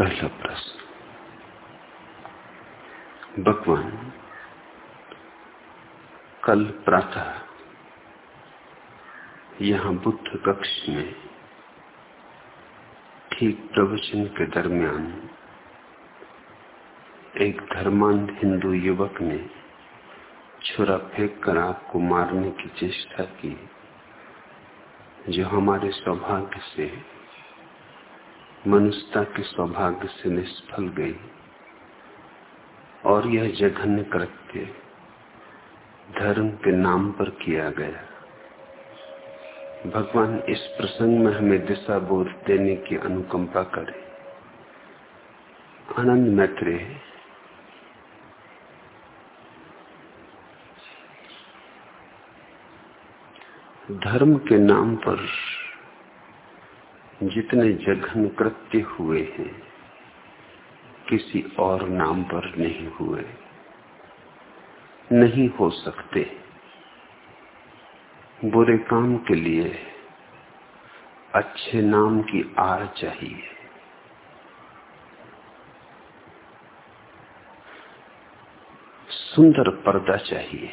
पहला प्रश्न। भगवान, कल प्रातः यहाँ बुद्ध कक्ष में ठीक प्रवचन के दरमियान एक धर्मांध हिंदू युवक ने छुरा फेंक कर आपको मारने की चेष्टा की, जो हमारे सौभाग्य से मनुष्यता के सौभाग्य से निष्फल गई। और यह जघन्य कृत्य धर्म के नाम पर किया गया। भगवान इस प्रसंग में हमें दिशा बोध देने की अनुकंपा करे। आनंद मैत्रे धर्म के नाम पर जितने जघन कृत्य हुए हैं, किसी और नाम पर नहीं हुए, नहीं हो सकते। बुरे काम के लिए अच्छे नाम की आड़ चाहिए। सुंदर पर्दा चाहिए,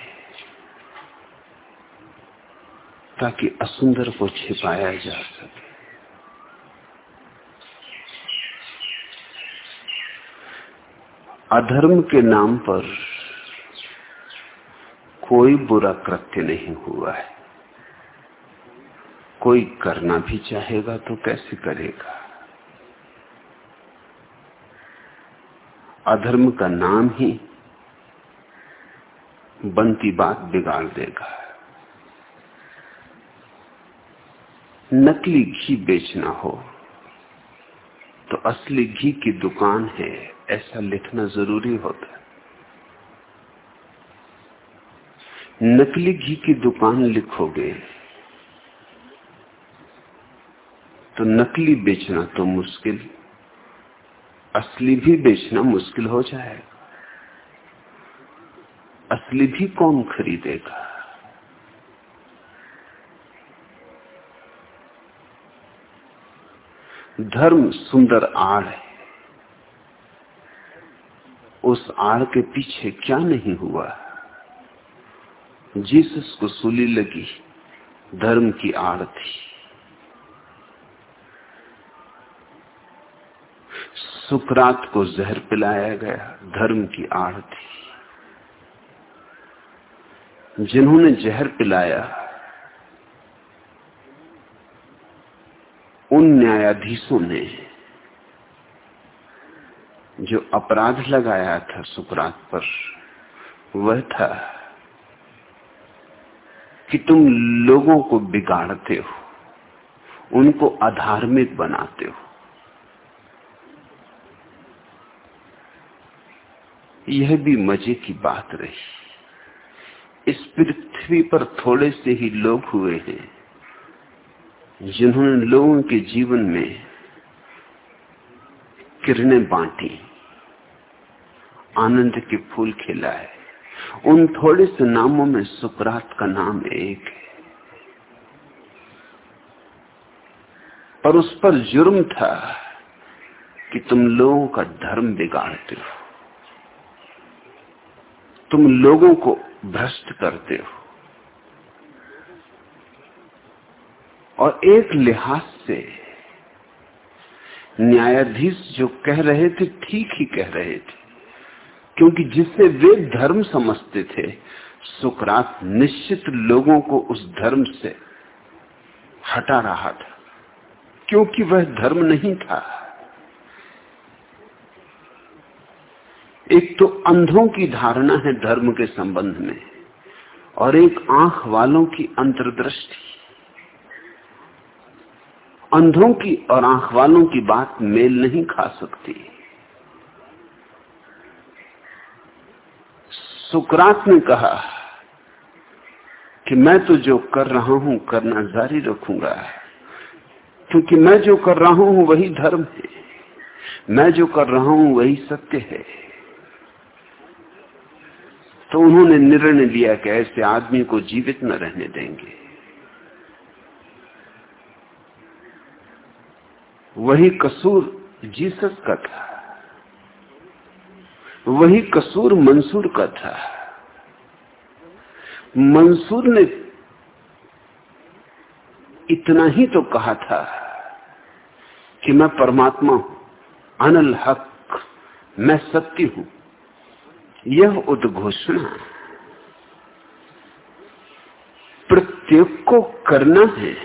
ताकि असुंदर को छिपाया जा सके। अधर्म के नाम पर कोई बुरा कृत्य नहीं हुआ है। कोई करना भी चाहेगा तो कैसे करेगा? अधर्म का नाम ही बनती बात बिगाड़ देगा। नकली घी बेचना हो तो असली घी की दुकान है। ऐसा लिखना ज़रूरी होता है। नकली घी की दुकान लिखोगे तो नकली बेचना तो मुश्किल, असली भी बेचना मुश्किल हो जाएगा। असली भी कौन खरीदेगा? धर्म सुंदर आड़ है। उस आड़ के पीछे क्या नहीं हुआ? जीसस को सूली लगी, धर्म की आड़ थी। सुकरात को जहर पिलाया गया, धर्म की आड़ थी। जिन्होंने जहर पिलाया, उन न्यायाधीशों ने जो अपराध लगाया था सुकरात पर, वह था कि तुम लोगों को बिगाड़ते हो, उनको अधार्मिक बनाते हो। यह भी मज़े की बात रही। इस पृथ्वी पर थोड़े से ही लोग हुए हैं, जिन्होंने लोगों के जीवन में किरणें बांटी। आनंद के फूल खिला है। उन थोड़े से नामों में सुकरात का नाम एक है। पर उस पर जुर्म था कि तुम लोगों का धर्म बिगाड़ते हो। तुम लोगों को भ्रष्ट करते हो। और एक लिहाज से न्यायाधीश जो कह रहे थे, ठीक ही कह रहे थे। क्योंकि जिससे वे धर्म समझते थे, सुकरात निश्चित लोगों को उस धर्म से हटा रहा था, क्योंकि वह धर्म नहीं था। एक तो अंधों की धारणा है धर्म के संबंध में, और एक आँख वालों की अंतर्दृष्टि। अंधों की और आँख वालों की बात मेल नहीं खा सकती। सुकरात ने कहा कि मैं तो जो कर रहा हूँ, करना जारी रखूँगा। क्योंकि मैं जो कर रहा हूँ, वही धर्म है। मैं जो कर रहा हूँ, वही सत्य है। तो उन्होंने निर्णय लिया कि ऐसे आदमी को जीवित न रहने देंगे। वही कसूर जीसस का था। वही कसूर मंसूर का था। मंसूर ने इतना ही तो कहा था कि मैं परमात्मा हूँ, अनल हक, मैं सत्य हूँ। यह उद्घोषणा प्रत्येक को करना है।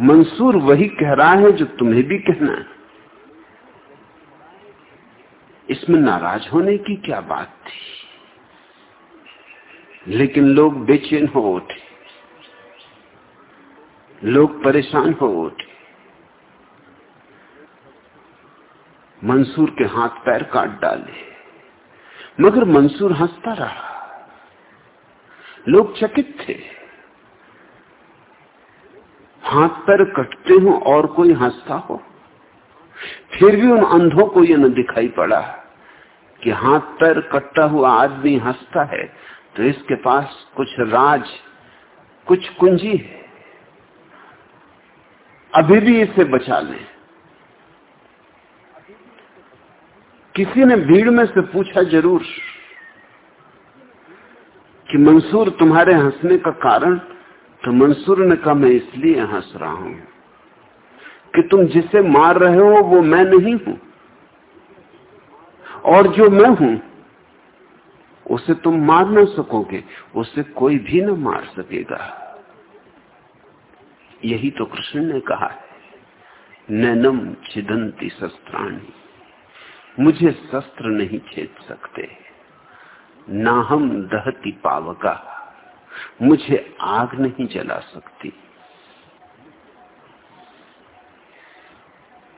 मंसूर वही कह रहा है जो तुम्हें भी कहना है। इसमें नाराज़ होने की क्या बात थी? लेकिन लोग बेचैन हो उठे। लोग परेशान हो उठे। मंसूर के हाथ पैर काट डाले। मगर मंसूर हंसता रहा। लोग चकित थे। हाथ पैर कटते हो और कोई हंसता हो? फिर भी उन अंधों को यह न दिखाई पड़ा कि हाथ पैर कटता हुआ आदमी हंसता है तो इसके पास कुछ राज, कुछ कुंजी है। अभी भी इसे बचा लें। किसी ने भीड़ में से पूछा ज़रूर कि मंसूर तुम्हारे हंसने का कारण तो मंसूर ने कहा, मैं इसलिए हंस रहा हूँ। कि तुम जिसे मार रहे हो, वो मैं नहीं हूँ। और जो मैं हूँ, उसे तुम मार ना सकोगे, उसे कोई भी ना मार सकेगा। यही तो कृष्ण ने कहा है। नैनम छिदंती शस्त्राणी, मुझे शस्त्र नहीं छेद सकते। ना हम दहती पावका, मुझे आग नहीं जला सकती।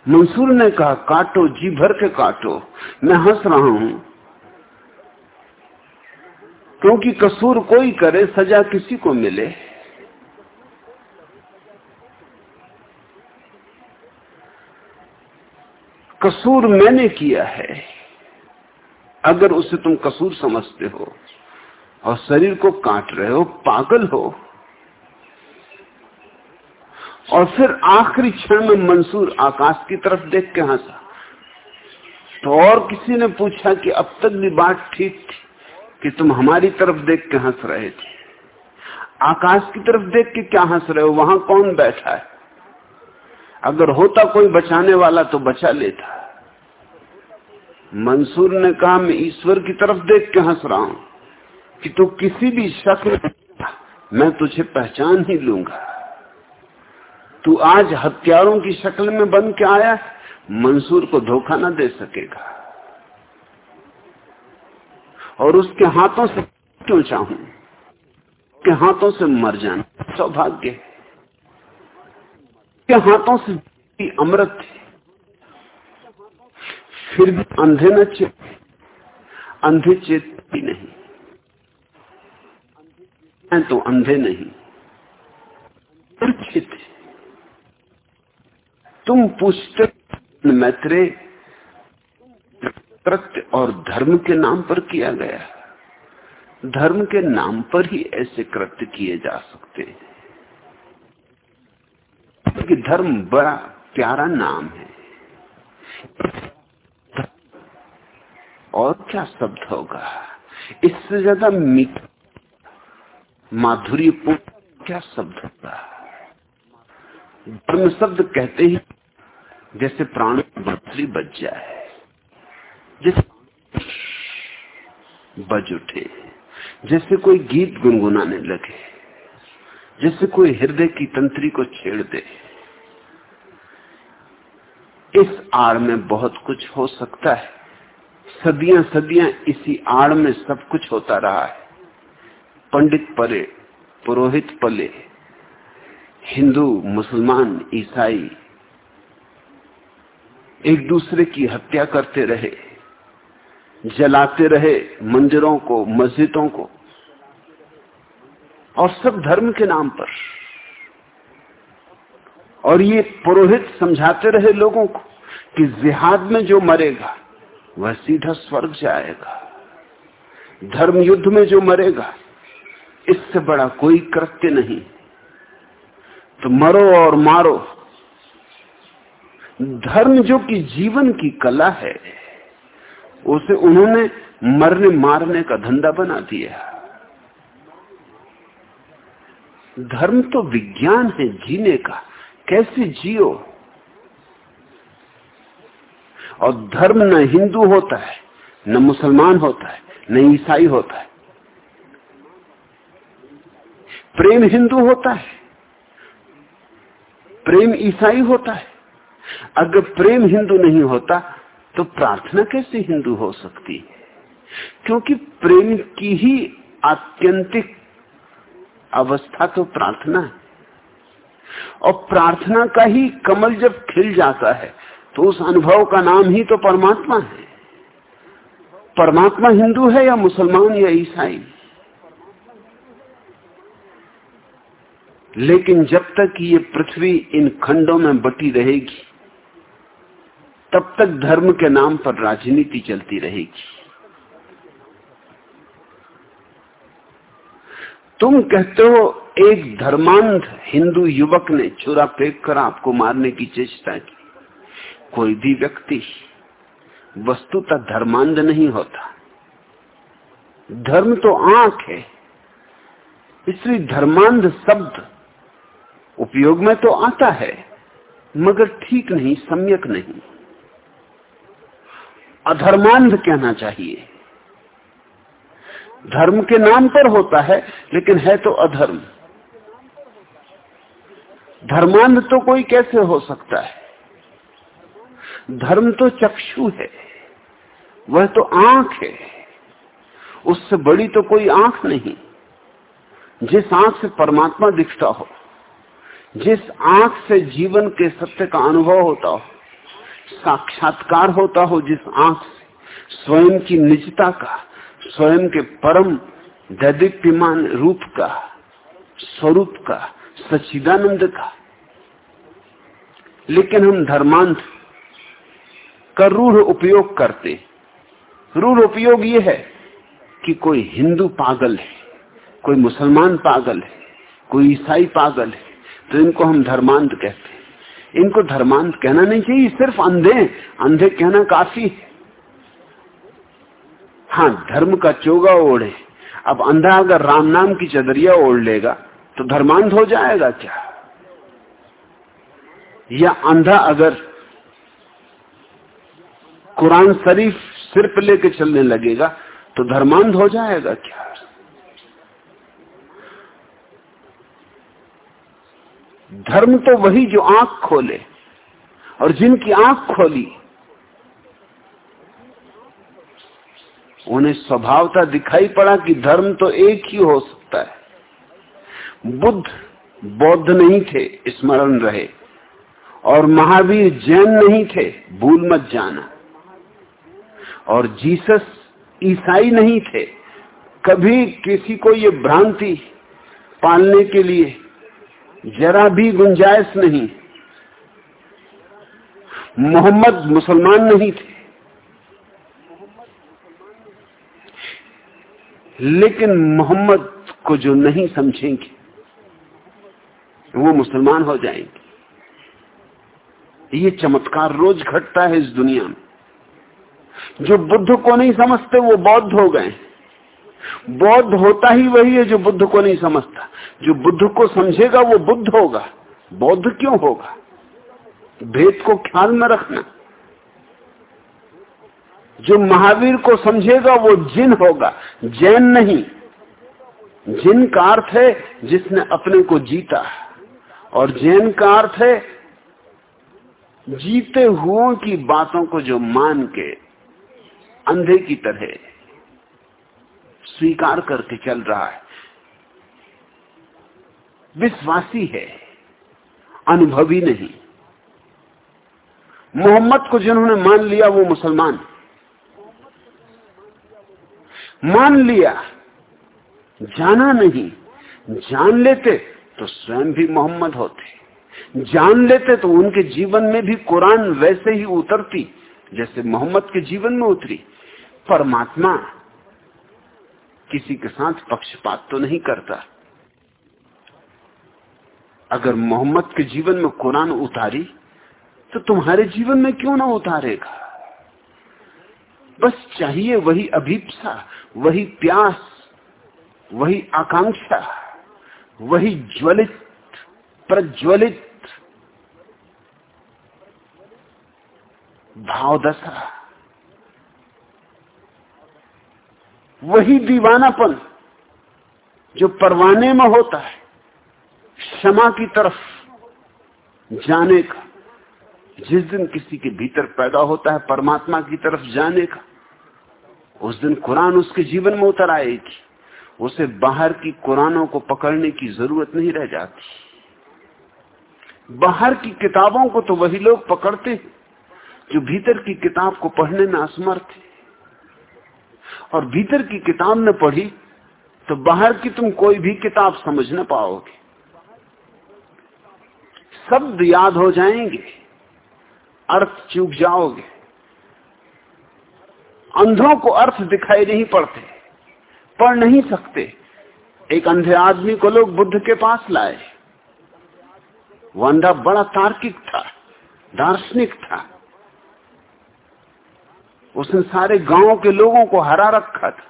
मंसूर ने कहा, काटो, जी भर के काटो। मैं हंस रहा हूँ। क्योंकि कसूर कोई करे, सजा किसी को मिले। कसूर मैंने किया है। अगर उसे तुम कसूर समझते हो और शरीर को काट रहे हो, पागल हो और फिर आखिरी क्षण में मंसूर आकाश की तरफ़ देख के हंसा। तो और किसी ने पूछा कि अब तक भी बात ठीक थी कि तुम हमारी तरफ़ देख के हंस रहे थे। आकाश की तरफ़ देख के क्या हंस रहे हो? वहाँ कौन बैठा है? अगर होता कोई बचाने वाला तो बचा लेता। मंसूर ने कहा, मैं ईश्वर की तरफ़ देख के हंस रहा हूँ कि तू किसी भी शक्ल मैं तुझे पहचान ही लूँगा। तू आज हथियारों की शक्ल में बन के आया मंसूर को धोखा ना दे सकेगा। और उसके हाथों से क्यों चाहूँ? के हाथों से मर जाना सौभाग्य के हाथों से अमृत फिर भी अंधे न चेत, अंधे चेत भी नहीं। तो अंधे नहीं चित तुम पूछते मैत्रे कृत्य और धर्म के नाम पर किया गया धर्म के नाम पर ही ऐसे कृत्य किए जा सकते हैं। क्योंकि धर्म बड़ा प्यारा नाम है। और क्या शब्द होगा? इससे ज़्यादा मीठा माधुर्यपूर्ण क्या शब्द होगा? धर्म शब्द कहते ही जैसे प्राण बंसुरी बज जाए, जैसे बज उठे, जैसे कोई गीत गुनगुनाने लगे, जैसे कोई हृदय की तंत्री को छेड़ दे, इस आड़ में बहुत कुछ हो सकता है। सदियाँ सदियाँ इसी आड़ में सब कुछ होता रहा है। पंडित पले पुरोहित पले, हिंदू, मुसलमान, ईसाई एक दूसरे की हत्या करते रहे, जलाते रहे मंदिरों को, मस्जिदों को, और सब धर्म के नाम पर। और ये पुरोहित समझाते रहे लोगों को कि जिहाद में जो मरेगा, वह सीधा स्वर्ग जाएगा। धर्म युद्ध में जो मरेगा, इससे बड़ा कोई कृत्य नहीं। तो मरो और मारो धर्म जो कि जीवन की कला है, उसे उन्होंने मरने मारने का धंधा बना दिया। धर्म तो विज्ञान है जीने का, कैसे जियो? और धर्म न हिंदू होता है, न मुसलमान होता है, न ईसाई होता है। प्रेम हिंदू होता है, प्रेम ईसाई होता है। अगर प्रेम हिंदू नहीं होता तो प्रार्थना कैसे हिंदू हो सकती? है क्योंकि प्रेम की ही आत्यंतिक अवस्था तो प्रार्थना है। और प्रार्थना का ही कमल जब खिल जाता है तो उस अनुभव का नाम ही तो परमात्मा है। परमात्मा हिंदू है या मुसलमान या ईसाई? लेकिन जब तक ये पृथ्वी इन खंडों में बटी रहेगी तब तक धर्म के नाम पर राजनीति चलती रहेगी। तुम कहते हो, एक धर्मांध हिंदू युवक ने छुरा फेंक कर आपको मारने की चेष्टा की। कोई भी व्यक्ति वस्तुतः धर्मांध नहीं होता। धर्म तो आँख है, इसलिए धर्मांध शब्द उपयोग में तो आता है, मगर ठीक नहीं, सम्यक नहीं। अधर्मांध कहना चाहिए। धर्म के नाम पर होता है, लेकिन है तो अधर्म। धर्मांध तो कोई कैसे हो सकता है? धर्म तो चक्षु है, वह तो आँख है। उससे बड़ी तो कोई आँख नहीं। जिस आँख से परमात्मा दिखता हो, जिस आँख से जीवन के सत्य का अनुभव होता हो साक्षात्कार होता हो जिस आँख से, स्वयं की निजता का, स्वयं के परम दैदीप्यमान रूप का, स्वरूप का सचिदानंद का। लेकिन हम धर्मांत का रूढ़ उपयोग करते रूढ़ उपयोग ये है कि कोई हिंदू पागल है, कोई मुसलमान पागल है, कोई ईसाई पागल है तो इनको हम धर्मांत कहते इनको धर्मांत कहना नहीं चाहिए सिर्फ़ अंधे अंधे कहना काफ़ी है। धर्म का चोगा ओढ़े। अब अंधा अगर राम नाम की चदरिया ओढ़ लेगा तो धर्मांध हो जाएगा क्या? या अंधा अगर कुरान शरीफ सिर पर लेके चलने लगेगा तो धर्मांध हो जाएगा क्या? धर्म तो वही जो आँख खोले और जिनकी आँख खोली, उन्हें स्वभावता दिखाई पड़ा कि धर्म तो एक ही हो सकता है। बुद्ध, बौद्ध नहीं थे, स्मरण रहे। और महावीर जैन नहीं थे, भूल मत जाना। और जीसस ईसाई नहीं थे, कभी किसी को ये भ्रांति पालने के लिए जरा भी गुंजाइश नहीं। मोहम्मद मुसलमान नहीं थे। लेकिन मोहम्मद को जो नहीं समझेंगे, वो मुसलमान हो जाएँगे। ये चमत्कार रोज घटता है इस दुनिया में। जो बुद्ध को नहीं समझते, वो बौद्ध हो गए बौद्ध होता ही वही है जो बुद्ध को नहीं समझता। जो बुद्ध को समझेगा, वो बुद्ध होगा। बौद्ध क्यों होगा? भेद को ख्याल में रखना। जो महावीर को समझेगा, वो जिन होगा। जैन नहीं। जिन का अर्थ है, जिसने अपने को जीता। और जैन का अर्थ है, जीते हुओं की बातों को जो मान के, अंधे की तरह स्वीकार करके चल रहा है। विश्वासी है, अनुभवी नहीं। मोहम्मद को जिन्होंने मान लिया, वो मुसलमान मान लिया, जाना नहीं, जान लेते तो स्वयं भी मोहम्मद होते। जान लेते तो उनके जीवन में भी कुरान वैसे ही उतरती, जैसे मोहम्मद के जीवन में उतरी। परमात्मा किसी के साथ पक्षपात तो नहीं करता। अगर मोहम्मद के जीवन में कुरान उतारी तो तुम्हारे जीवन में क्यों ना उतारेगा? बस चाहिए वही अभीपसा, वही प्यास, वही आकांक्षा, वही ज्वलित, प्रज्वलित भावदशा। वही दीवानापन जो परवाने में होता है, क्षमा की तरफ़ जाने का, जिस दिन किसी के भीतर पैदा होता है परमात्मा की तरफ़ जाने का, उस दिन कुरान उसके जीवन में उतर आएगी। उसे बाहर की कुरानों को पकड़ने की ज़रूरत नहीं रह जाती। बाहर की किताबों को तो वही लोग पकड़ते जो भीतर की किताब को पढ़ने में असमर्थ है। और भीतर की किताब न पढ़ी तो बाहर की तुम कोई भी किताब समझ न पाओगे। शब्द याद हो जाएँगे, अर्थ चूक जाओगे। अंधों को अर्थ दिखाई नहीं पड़ते, पढ़ नहीं सकते। एक अंधे आदमी को लोग बुद्ध के पास लाए। वो अंधा बड़ा तार्किक था, दार्शनिक था। उसने सारे गाँव के लोगों को हरा रखा था।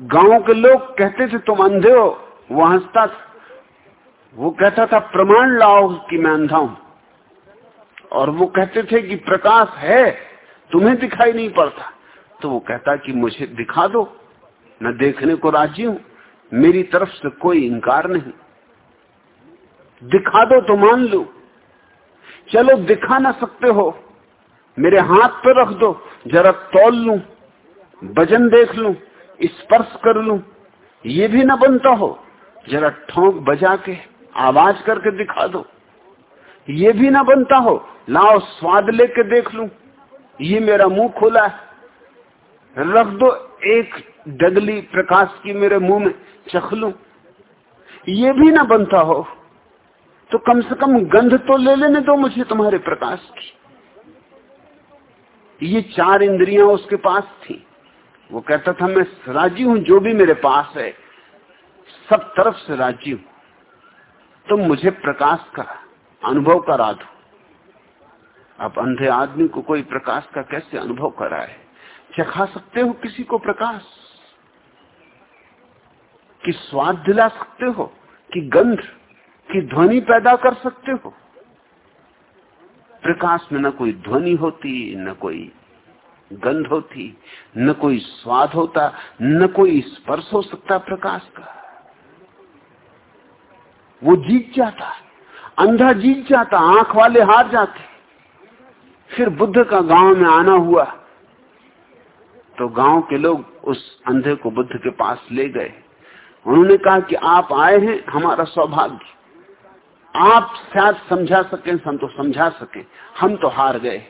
गाँव के लोग कहते थे, तुम अंधे हो वो हंसता था। वो कहता था, प्रमाण लाओ कि मैं अंधा हूँ। और वो कहते थे कि, प्रकाश है, तुम्हें दिखाई नहीं पड़ता। तो वो कहता कि, मुझे दिखा दो, मैं देखने को राज़ी हूँ, मेरी तरफ़ से कोई इंकार नहीं। दिखा दो तो मान लो। चलो, दिखा ना सकते हो मेरे हाथ पर रख दो, जरा तोल लू, वज़न देख लू, स्पर्श कर लू। ये भी ना बनता हो, जरा ठोंक बजा के, आवाज़ करके दिखा दो। ये भी ना बनता हो, लाओ स्वाद लेके देख लू। ये मेरा मुँह खुला है। रख दो एक डगली प्रकाश की मेरे मुँह में, चख लू। ये भी ना बनता हो तो कम से कम गंध तो ले लेने दो मुझे तुम्हारे प्रकाश की। ये चार इंद्रियाँ उसके पास थी। वो कहता था, मैं राज़ी हूँ, जो भी मेरे पास है, सब तरफ़ से राज़ी हूँ। तुम मुझे प्रकाश का अनुभव करा दो। अब अंधे आदमी को कोई प्रकाश का कैसे अनुभव कराए? चखा सकते हो किसी को प्रकाश? कि स्वाद दिला सकते हो? कि गंध? की ध्वनि पैदा कर सकते हो? प्रकाश में न कोई ध्वनि होती, न कोई गंध होती, न कोई स्वाद होता, न कोई स्पर्श हो सकता प्रकाश का। वो जीत जाता, अंधा जीत जाता, आँख वाले हार जाते। फिर बुद्ध का गाँव में आना हुआ तो गाँव के लोग उस अंधे को बुद्ध के पास ले गए। उन्होंने कहा कि आप आए हैं, हमारा सौभाग्य। आप शायद समझा सकें हम तो समझा सके, हम तो हार गए।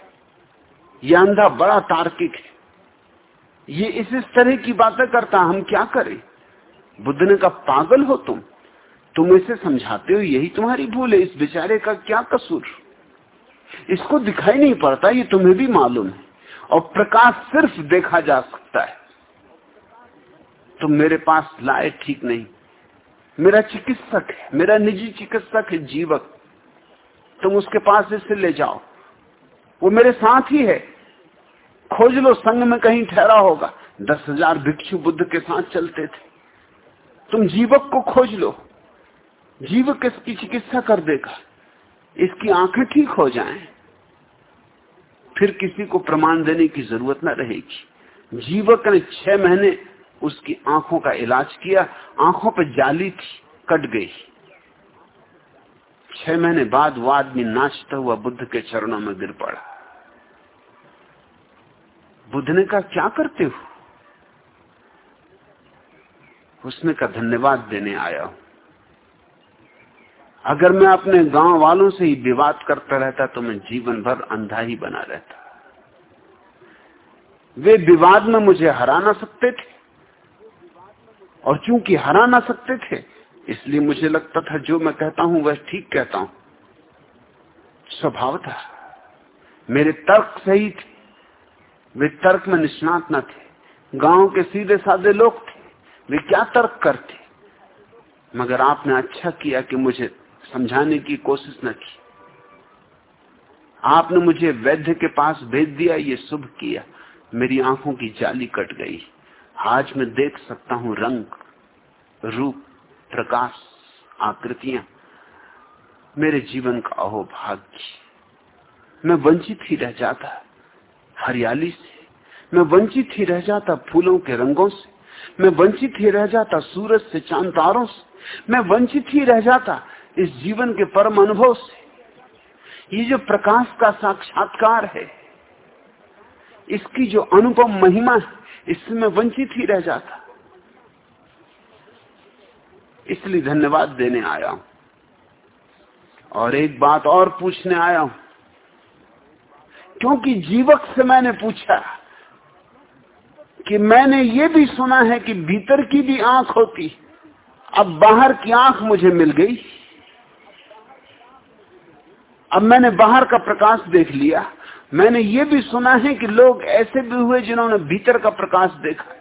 ये अंधा बड़ा तार्किक है। ये इस इस तरह की बातें करता हम क्या करें? बुद्ध ने कहा पागल हो तुम। तुम इसे समझाते हो, यही तुम्हारी भूल है। इस बेचारे का क्या कसूर? इसको दिखाई नहीं पड़ता, ये तुम्हें भी मालूम है। और प्रकाश सिर्फ़ देखा जा सकता है। तुम मेरे पास लाए ठीक नहीं। मेरा चिकित्सक है मेरा निजी चिकित्सक है जीवक। तुम उसके पास इसे ले जाओ। वो मेरे साथ ही है। खोज लो संग में कहीं ठहरा होगा। दस हज़ार भिक्षु बुद्ध के साथ चलते थे। तुम जीवक को खोज लो। जीवक इसकी चिकित्सा कर देगा? इसकी आँखें ठीक हो जाएँ, फिर किसी को प्रमाण देने की ज़रूरत न रहेगी। जीवक ने छह महीने उसकी आँखों का इलाज किया, आँखों पर जाली थी, कट गई। छह महीने बाद वो आदमी नाचता हुआ बुद्ध के चरणों में गिर पड़ा। बुद्ध ने कहा, क्या करते हो? उसने का धन्यवाद देने आया हूँ। अगर मैं अपने गाँव वालों से ही विवाद करता रहता तो मैं जीवन भर अंधा ही बना रहता। वे विवाद में मुझे हरा ना सकते थे। और चूँकि हरा ना सकते थे, इसलिए मुझे लगता था जो मैं कहता हूँ वह ठीक कहता हूँ। स्वभाव था मेरे तर्क सही थे वे तर्क में निष्णात न थे। गाँव के सीधे साधे लोग थे, वे क्या तर्क करते? मगर आपने अच्छा किया कि मुझे समझाने की कोशिश न की। आपने मुझे वैद्य के पास भेज दिया, ये शुभ किया। मेरी आँखों की जाली कट गई। आज मैं देख सकता हूँ रंग, रूप, प्रकाश, आकृतियाँ। मेरे जीवन का अहोभाग्य। मैं वंचित ही रह जाता हरियाली से। मैं वंचित ही रह जाता फूलों के रंगों से। मैं वंचित ही रह जाता सूरज से चाँद तारों से। मैं वंचित ही रह जाता इस जीवन के परम अनुभव से। ये जो प्रकाश का साक्षात्कार है इसकी जो अनुपम महिमा है इससे मैं वंचित ही रह जाता। इसलिए धन्यवाद देने आया हूँ। और एक बात और पूछने आया हूँ। क्योंकि जीवक से मैंने पूछा कि मैंने ये भी सुना है कि भीतर की भी आँख होती, अब बाहर की आँख मुझे मिल गई। अब मैंने बाहर का प्रकाश देख लिया। मैंने ये भी सुना है कि लोग ऐसे भी हुए जिन्होंने भीतर का प्रकाश देखा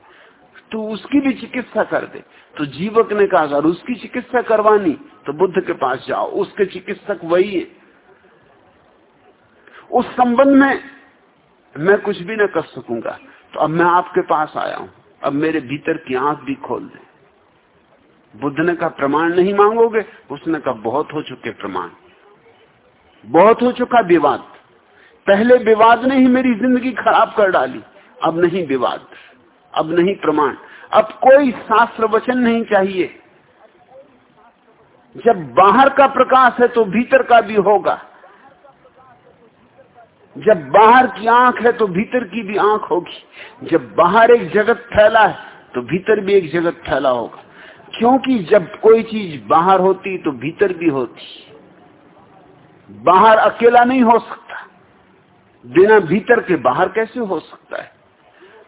तो उसकी भी चिकित्सा कर दे। तो जीवक ने कहा, अगर उसकी चिकित्सा करवानी तो बुद्ध के पास जाओ। उसके चिकित्सक वही है। उस संबंध में मैं कुछ भी ना कर सकूँगा। तो अब मैं आपके पास आया हूँ। अब मेरे भीतर की आँख भी खोल दे। बुद्ध ने कहा, प्रमाण नहीं मांगोगे? उसने कहा, बहुत हो चुके प्रमाण। बहुत हो चुका विवाद। पहले विवाद ने ही मेरी ज़िंदगी खराब कर डाली। अब नहीं विवाद, अब नहीं प्रमाण, अब कोई शास्त्र वचन नहीं चाहिए। जब बाहर का प्रकाश है तो भीतर का भी होगा। जब बाहर की आँख है तो भीतर की भी आँख होगी। जब बाहर एक जगत फैला है तो भीतर भी एक जगत फैला होगा। क्योंकि जब कोई चीज़ बाहर होती तो भीतर भी होती। बाहर अकेला नहीं हो सकता। बिना भीतर के बाहर कैसे हो सकता है?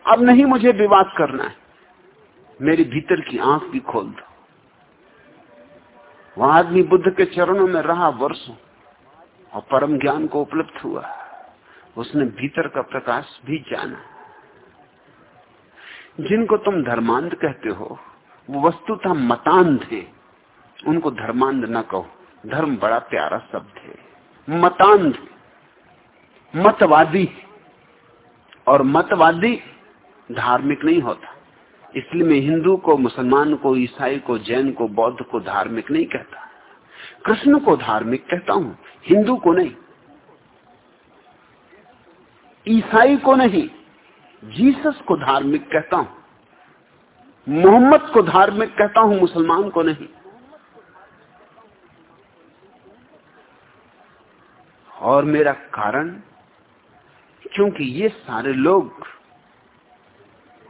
अब नहीं मुझे विवाद करना है। मेरी भीतर की आँख भी खोल दो। वह आदमी बुद्ध के चरणों में रहा वर्षों, और परम ज्ञान को उपलब्ध हुआ। उसने भीतर का प्रकाश भी जाना। जिनको तुम धर्मांध कहते हो, वो वस्तुतः मतांध है। उनको धर्मांध न कहो। धर्म बड़ा प्यारा शब्द है। मतांध। मतवादी। और मतवादी धार्मिक नहीं होता। इसलिए मैं हिंदू को, मुसलमान को, ईसाई को, जैन को, बौद्ध को धार्मिक नहीं कहता। कृष्ण को धार्मिक कहता हूँ, हिंदू को नहीं। ईसाई को नहीं, जीसस को धार्मिक कहता हूँ, मोहम्मद को धार्मिक कहता हूँ, मुसलमान को नहीं। और मेरा कारण क्योंकि ये सारे लोग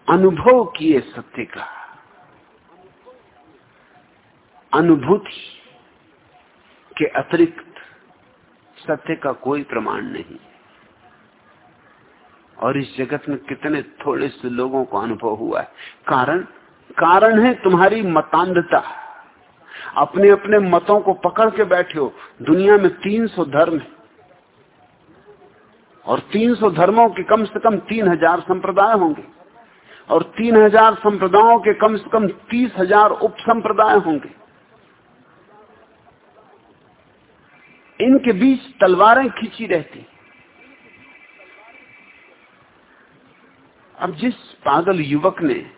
अनुभव किए सत्य का। अनुभूति के अतिरिक्त सत्य का कोई प्रमाण नहीं। और इस जगत में कितने थोड़े से लोगों को अनुभव हुआ है। कारण कारण है तुम्हारी मतांधता। अपने अपने मतों को पकड़ के बैठे हो। दुनिया में 300 धर्म है। और 300 धर्मों के कम से कम 3000 संप्रदाय होंगे। और 3000 संप्रदायों के कम से कम 30000 उप संप्रदाय होंगे। इनके बीच तलवारें खींची रहती। अब जिस पागल युवक ने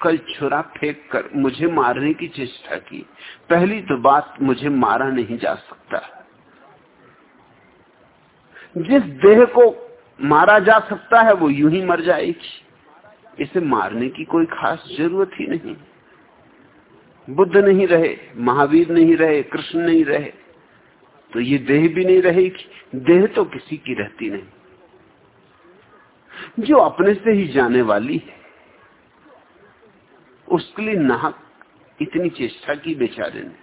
कल छुरा फेंक कर मुझे मारने की चेष्टा की, पहली तो बात मुझे मारा नहीं जा सकता। जिस देह को मारा जा सकता है, वो यूँ ही मर जाएगी। इसे मारने की कोई खास ज़रूरत ही नहीं। बुद्ध नहीं रहे, महावीर नहीं रहे, कृष्ण नहीं रहे तो ये देह भी नहीं रहेगी। देह तो किसी की रहती नहीं। जो अपने से ही जाने वाली है, उसके लिए नाहक इतनी चेष्टा की बेचारे ने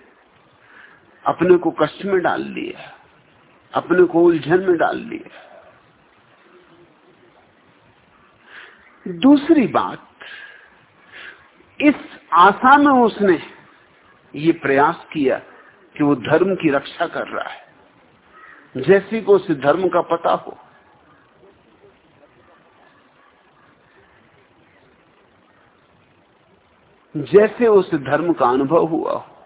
अपने को कष्ट में डाल लिया। अपने को उलझन में डाल लिया दूसरी बात, इस आशा में उसने ये प्रयास किया कि वो धर्म की रक्षा कर रहा है। जैसी को उसे धर्म का पता हो। जैसे उस धर्म का अनुभव हुआ हो।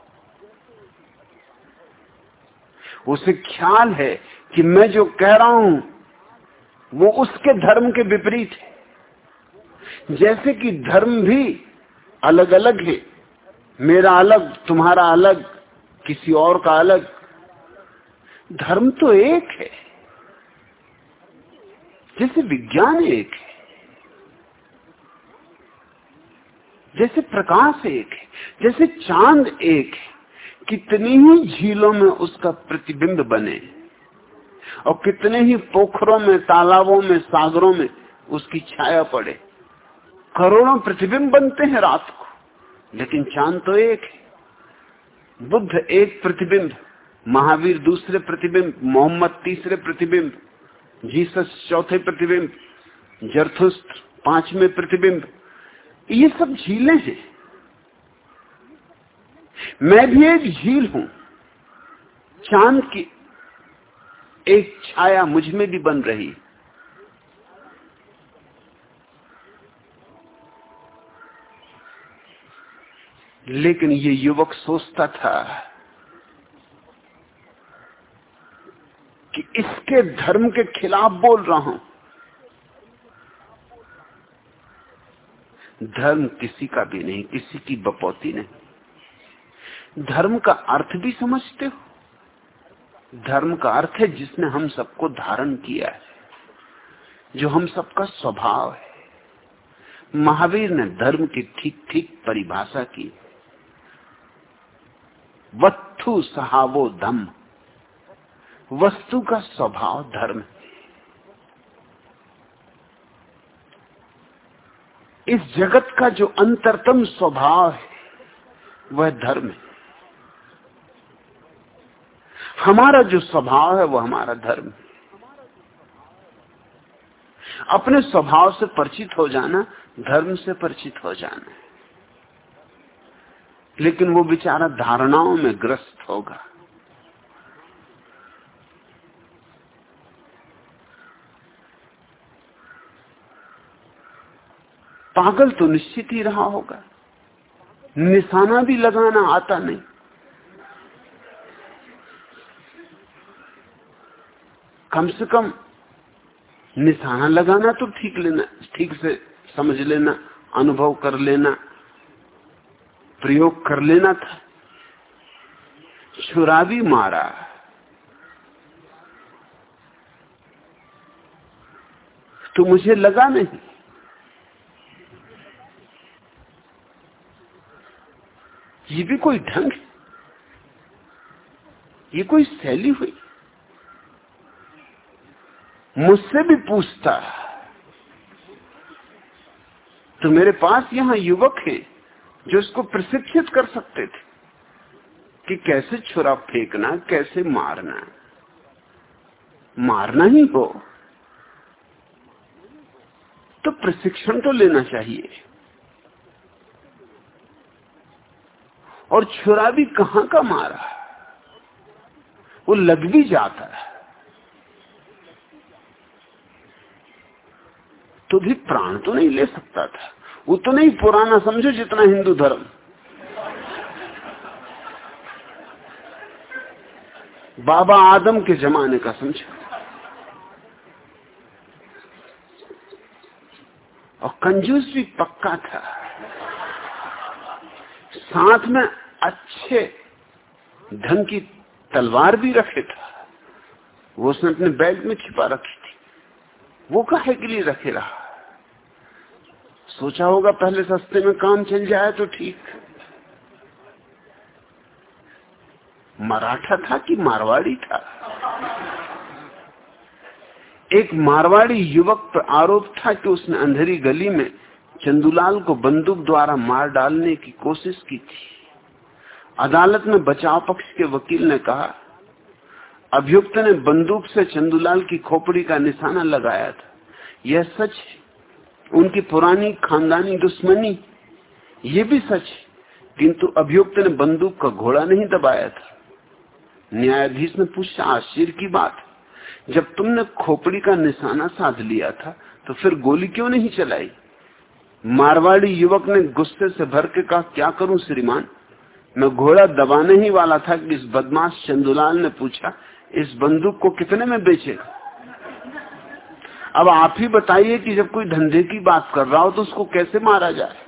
उसे ख्याल है कि मैं जो कह रहा हूँ, वो उसके धर्म के विपरीत है। जैसे कि धर्म भी अलग अलग है। मेरा अलग, तुम्हारा अलग, किसी और का अलग। धर्म तो एक है। जैसे विज्ञान एक है। जैसे प्रकाश एक है। जैसे चाँद एक है। कितनी ही झीलों में उसका प्रतिबिंब बने और कितने ही पोखरों में, तालाबों में, सागरों में उसकी छाया पड़े। करोड़ों प्रतिबिंब बनते हैं रात को, लेकिन चाँद तो एक है। बुद्ध एक प्रतिबिंब, महावीर दूसरे प्रतिबिंब, मोहम्मद तीसरे प्रतिबिंब, जीसस चौथे प्रतिबिंब, जरथुस्त पाँचवें प्रतिबिंब। ये सब झीलें हैं। मैं भी एक झील हूँ। चाँद की एक छाया मुझमें भी बन रही लेकिन ये युवक सोचता था कि इसके धर्म के खिलाफ बोल रहा हूँ। धर्म किसी का भी नहीं, किसी की बपौती नहीं। धर्म का अर्थ भी समझते हो? धर्म का अर्थ है जिसने हम सबको धारण किया है, जो हम सबका स्वभाव है। महावीर ने धर्म की ठीक ठीक परिभाषा की। वत्थु सहावो धम। वस्तु का स्वभाव धर्म है। इस जगत का जो अंतरतम स्वभाव है, वह धर्म है। हमारा जो स्वभाव है वह हमारा धर्म है। अपने स्वभाव से परिचित हो जाना, धर्म से परिचित हो जाना है। लेकिन वो बेचारा धारणाओं में ग्रस्त होगा। पागल तो निश्चित ही रहा होगा। निशाना भी लगाना आता नहीं। कम से कम निशाना लगाना तो ठीक लेना, ठीक से समझ लेना, अनुभव कर लेना, प्रयोग कर लेना था। छुरा भी मारा। तो मुझे लगा नहीं। ये भी कोई ढंग ये कोई शैली हुई? मुझसे भी पूछता तो मेरे पास यहाँ युवक है जो इसको प्रशिक्षित कर सकते थे कि कैसे छुरा फेंकना, कैसे मारना। मारना ही हो। तो प्रशिक्षण तो लेना चाहिए। और छुरा भी कहाँ का मारा? वो लग भी जाता है। तो भी प्राण तो नहीं ले सकता था। उतना ही पुराना समझो जितना हिंदू धर्म। बाबा आदम के जमाने का समझो। और कंजूस भी पक्का था। साथ में अच्छे ढंग की तलवार भी रखे था। वो उसने अपने बैग में छिपा रखी थी। वो कहे के लिए रखे रहा? सोचा होगा पहले सस्ते में काम चल जाए तो ठीक। मराठा था कि मारवाड़ी था? एक मारवाड़ी युवक पर आरोप था कि उसने अंधेरी गली में चंदूलाल को बंदूक द्वारा मार डालने की कोशिश की थी। अदालत में बचाव पक्ष के वकील ने कहा, अभियुक्त ने बंदूक से चंदूलाल की खोपड़ी का निशाना लगाया था। यह सच उनकी पुरानी खानदानी दुश्मनी। ये भी सच किंतु अभियुक्त ने बंदूक का घोड़ा नहीं दबाया था। न्यायाधीश ने पूछा आश्चर्य की बात, जब तुमने खोपड़ी का निशाना साध लिया था तो फिर गोली क्यों नहीं चलाई? मारवाड़ी युवक ने गुस्से से भर के कहा, क्या करूँ श्रीमान? मैं घोड़ा दबाने ही वाला था कि इस बदमाश चंदुलाल ने पूछा, इस बंदूक को कितने में बेचेगा? अब आप ही बताइए कि जब कोई धंधे की बात कर रहा हो तो उसको कैसे मारा जाए?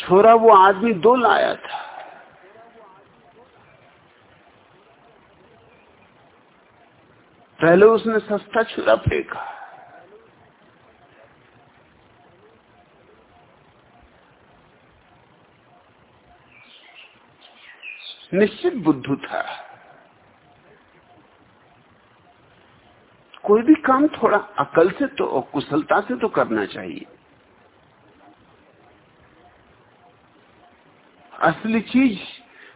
छोरा वो आदमी दो लाया था। पहले उसने सस्ता छुरा फेंका। निश्चित बुद्धू था। कोई भी काम थोड़ा अकल से तो और कुशलता से तो करना चाहिए। असली चीज़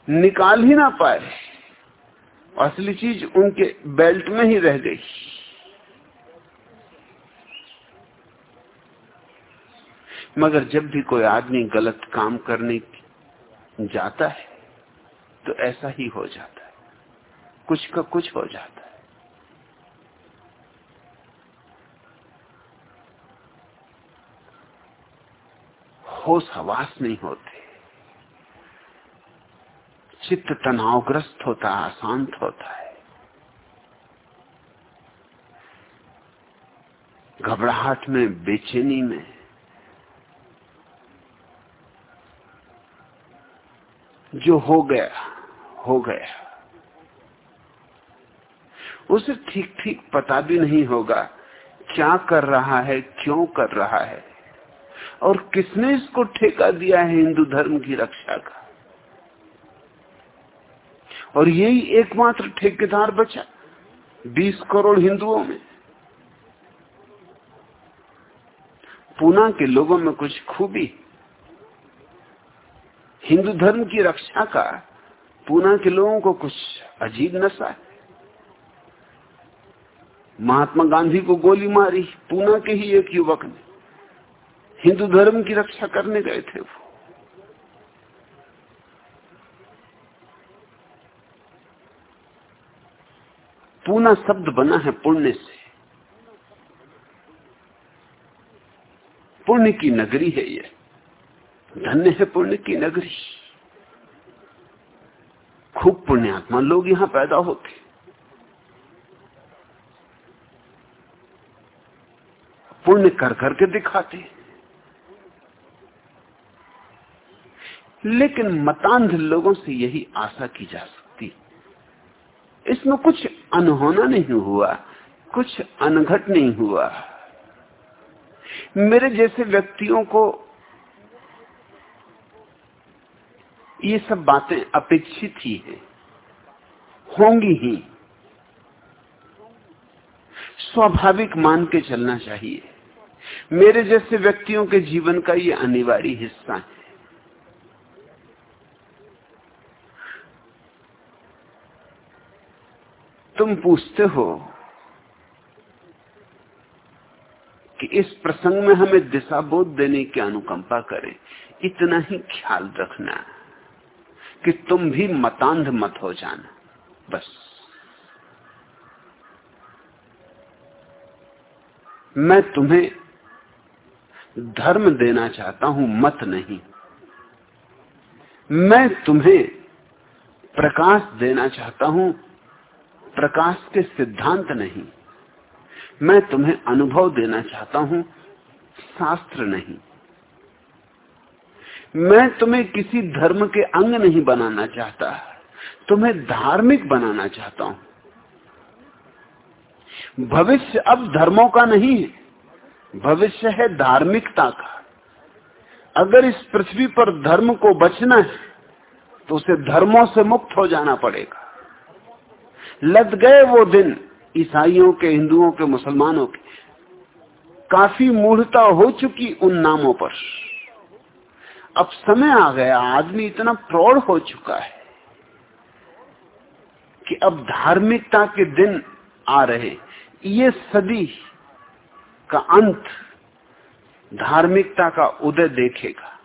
निकाल ही ना पाए। असली चीज़ उनके बेल्ट में ही रह गई। मगर जब भी कोई आदमी गलत काम करने जाता है तो ऐसा ही हो जाता है। कुछ का कुछ हो जाता है। होश हवास नहीं होते। चित्त तनावग्रस्त होता है, अशांत होता है। घबराहट में, बेचैनी में, जो हो गया हो गया। उसे ठीक ठीक पता भी नहीं होगा, क्या कर रहा है, क्यों कर रहा है। और किसने इसको ठेका दिया है हिंदू धर्म की रक्षा का? और यही एकमात्र ठेकेदार बचा 20 करोड़ हिंदुओं में। पूना के लोगों में कुछ खूबी। हिंदू धर्म की रक्षा का पूना के लोगों को कुछ अजीब नशा है। महात्मा गांधी को गोली मारी, पूना के ही एक युवक ने। हिंदू धर्म की रक्षा करने गए थे वो। पूना शब्द बना है पुण्य से। पुण्य की नगरी है ये। धन्य है पुण्य की नगरी। खूब पुण्यात्मा लोग यहाँ पैदा होते। पुण्य कर करके दिखाते। हैं लेकिन मतांध लोगों से यही आशा की जा सकती। इसमें कुछ अनहोना नहीं हुआ, कुछ अनघट नहीं हुआ। मेरे जैसे व्यक्तियों को ये सब बातें अपेक्षित ही है, होंगी ही। स्वाभाविक मान के चलना चाहिए। मेरे जैसे व्यक्तियों के जीवन का ये अनिवार्य हिस्सा है। तुम पूछते हो कि इस प्रसंग में हमें दिशा बोध देने की अनुकंपा करें, इतना ही ख्याल रखना कि तुम भी मतांध मत हो जाना, बस। मैं तुम्हें धर्म देना चाहता हूँ, मत नहीं। मैं तुम्हें प्रकाश देना चाहता हूँ प्रकाश के सिद्धांत नहीं। मैं तुम्हें अनुभव देना चाहता हूँ, शास्त्र नहीं। मैं तुम्हें किसी धर्म के अंग नहीं बनाना चाहता, तुम्हें धार्मिक बनाना चाहता हूँ। भविष्य अब धर्मों का नहीं है, भविष्य है धार्मिकता का। अगर इस पृथ्वी पर धर्म को बचना है तो उसे धर्मों से मुक्त हो जाना पड़ेगा। लग गए वो दिन ईसाइयों के, हिंदुओं के, मुसलमानों के। काफ़ी मूढ़ता हो चुकी उन नामों पर। अब समय आ गया, आदमी इतना प्रौढ़ हो चुका है कि अब धार्मिकता के दिन आ रहे ये सदी का अंत धार्मिकता का उदय देखेगा।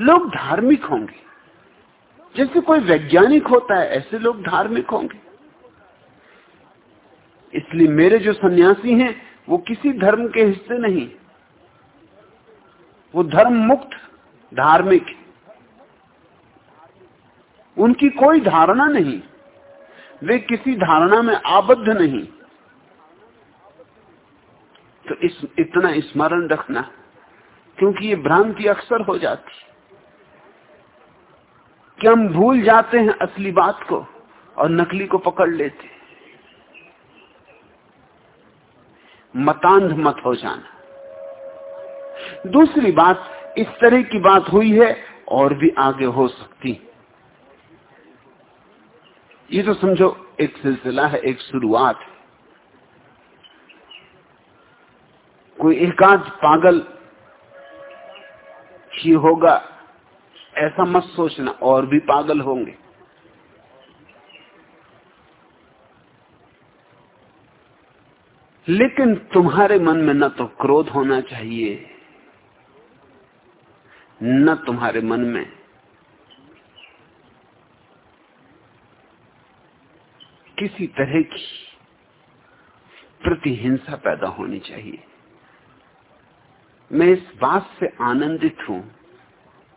लोग धार्मिक होंगे। जैसे कोई वैज्ञानिक होता है, ऐसे लोग धार्मिक होंगे। इसलिए मेरे जो सन्यासी हैं, वो किसी धर्म के हिस्से नहीं। वो धर्म मुक्त, धार्मिक उनकी कोई धारणा नहीं। वे किसी धारणा में आबद्ध नहीं। तो इस, इतना स्मरण रखना, क्योंकि ये भ्रांति अक्सर हो जाती कि हम भूल जाते हैं असली बात को और नकली को पकड़ लेते मतांध मत हो जाना। दूसरी बात, इस तरह की बात हुई है, और भी आगे हो सकती। ये तो समझो, एक सिलसिला है, एक शुरुआत है। कोई एकाध पागल ही होगा, ऐसा मत सोचना, और भी पागल होंगे। लेकिन तुम्हारे मन में न तो क्रोध होना चाहिए, न तुम्हारे मन में। किसी तरह की प्रतिहिंसा पैदा होनी चाहिए। मैं इस बात से आनंदित हूँ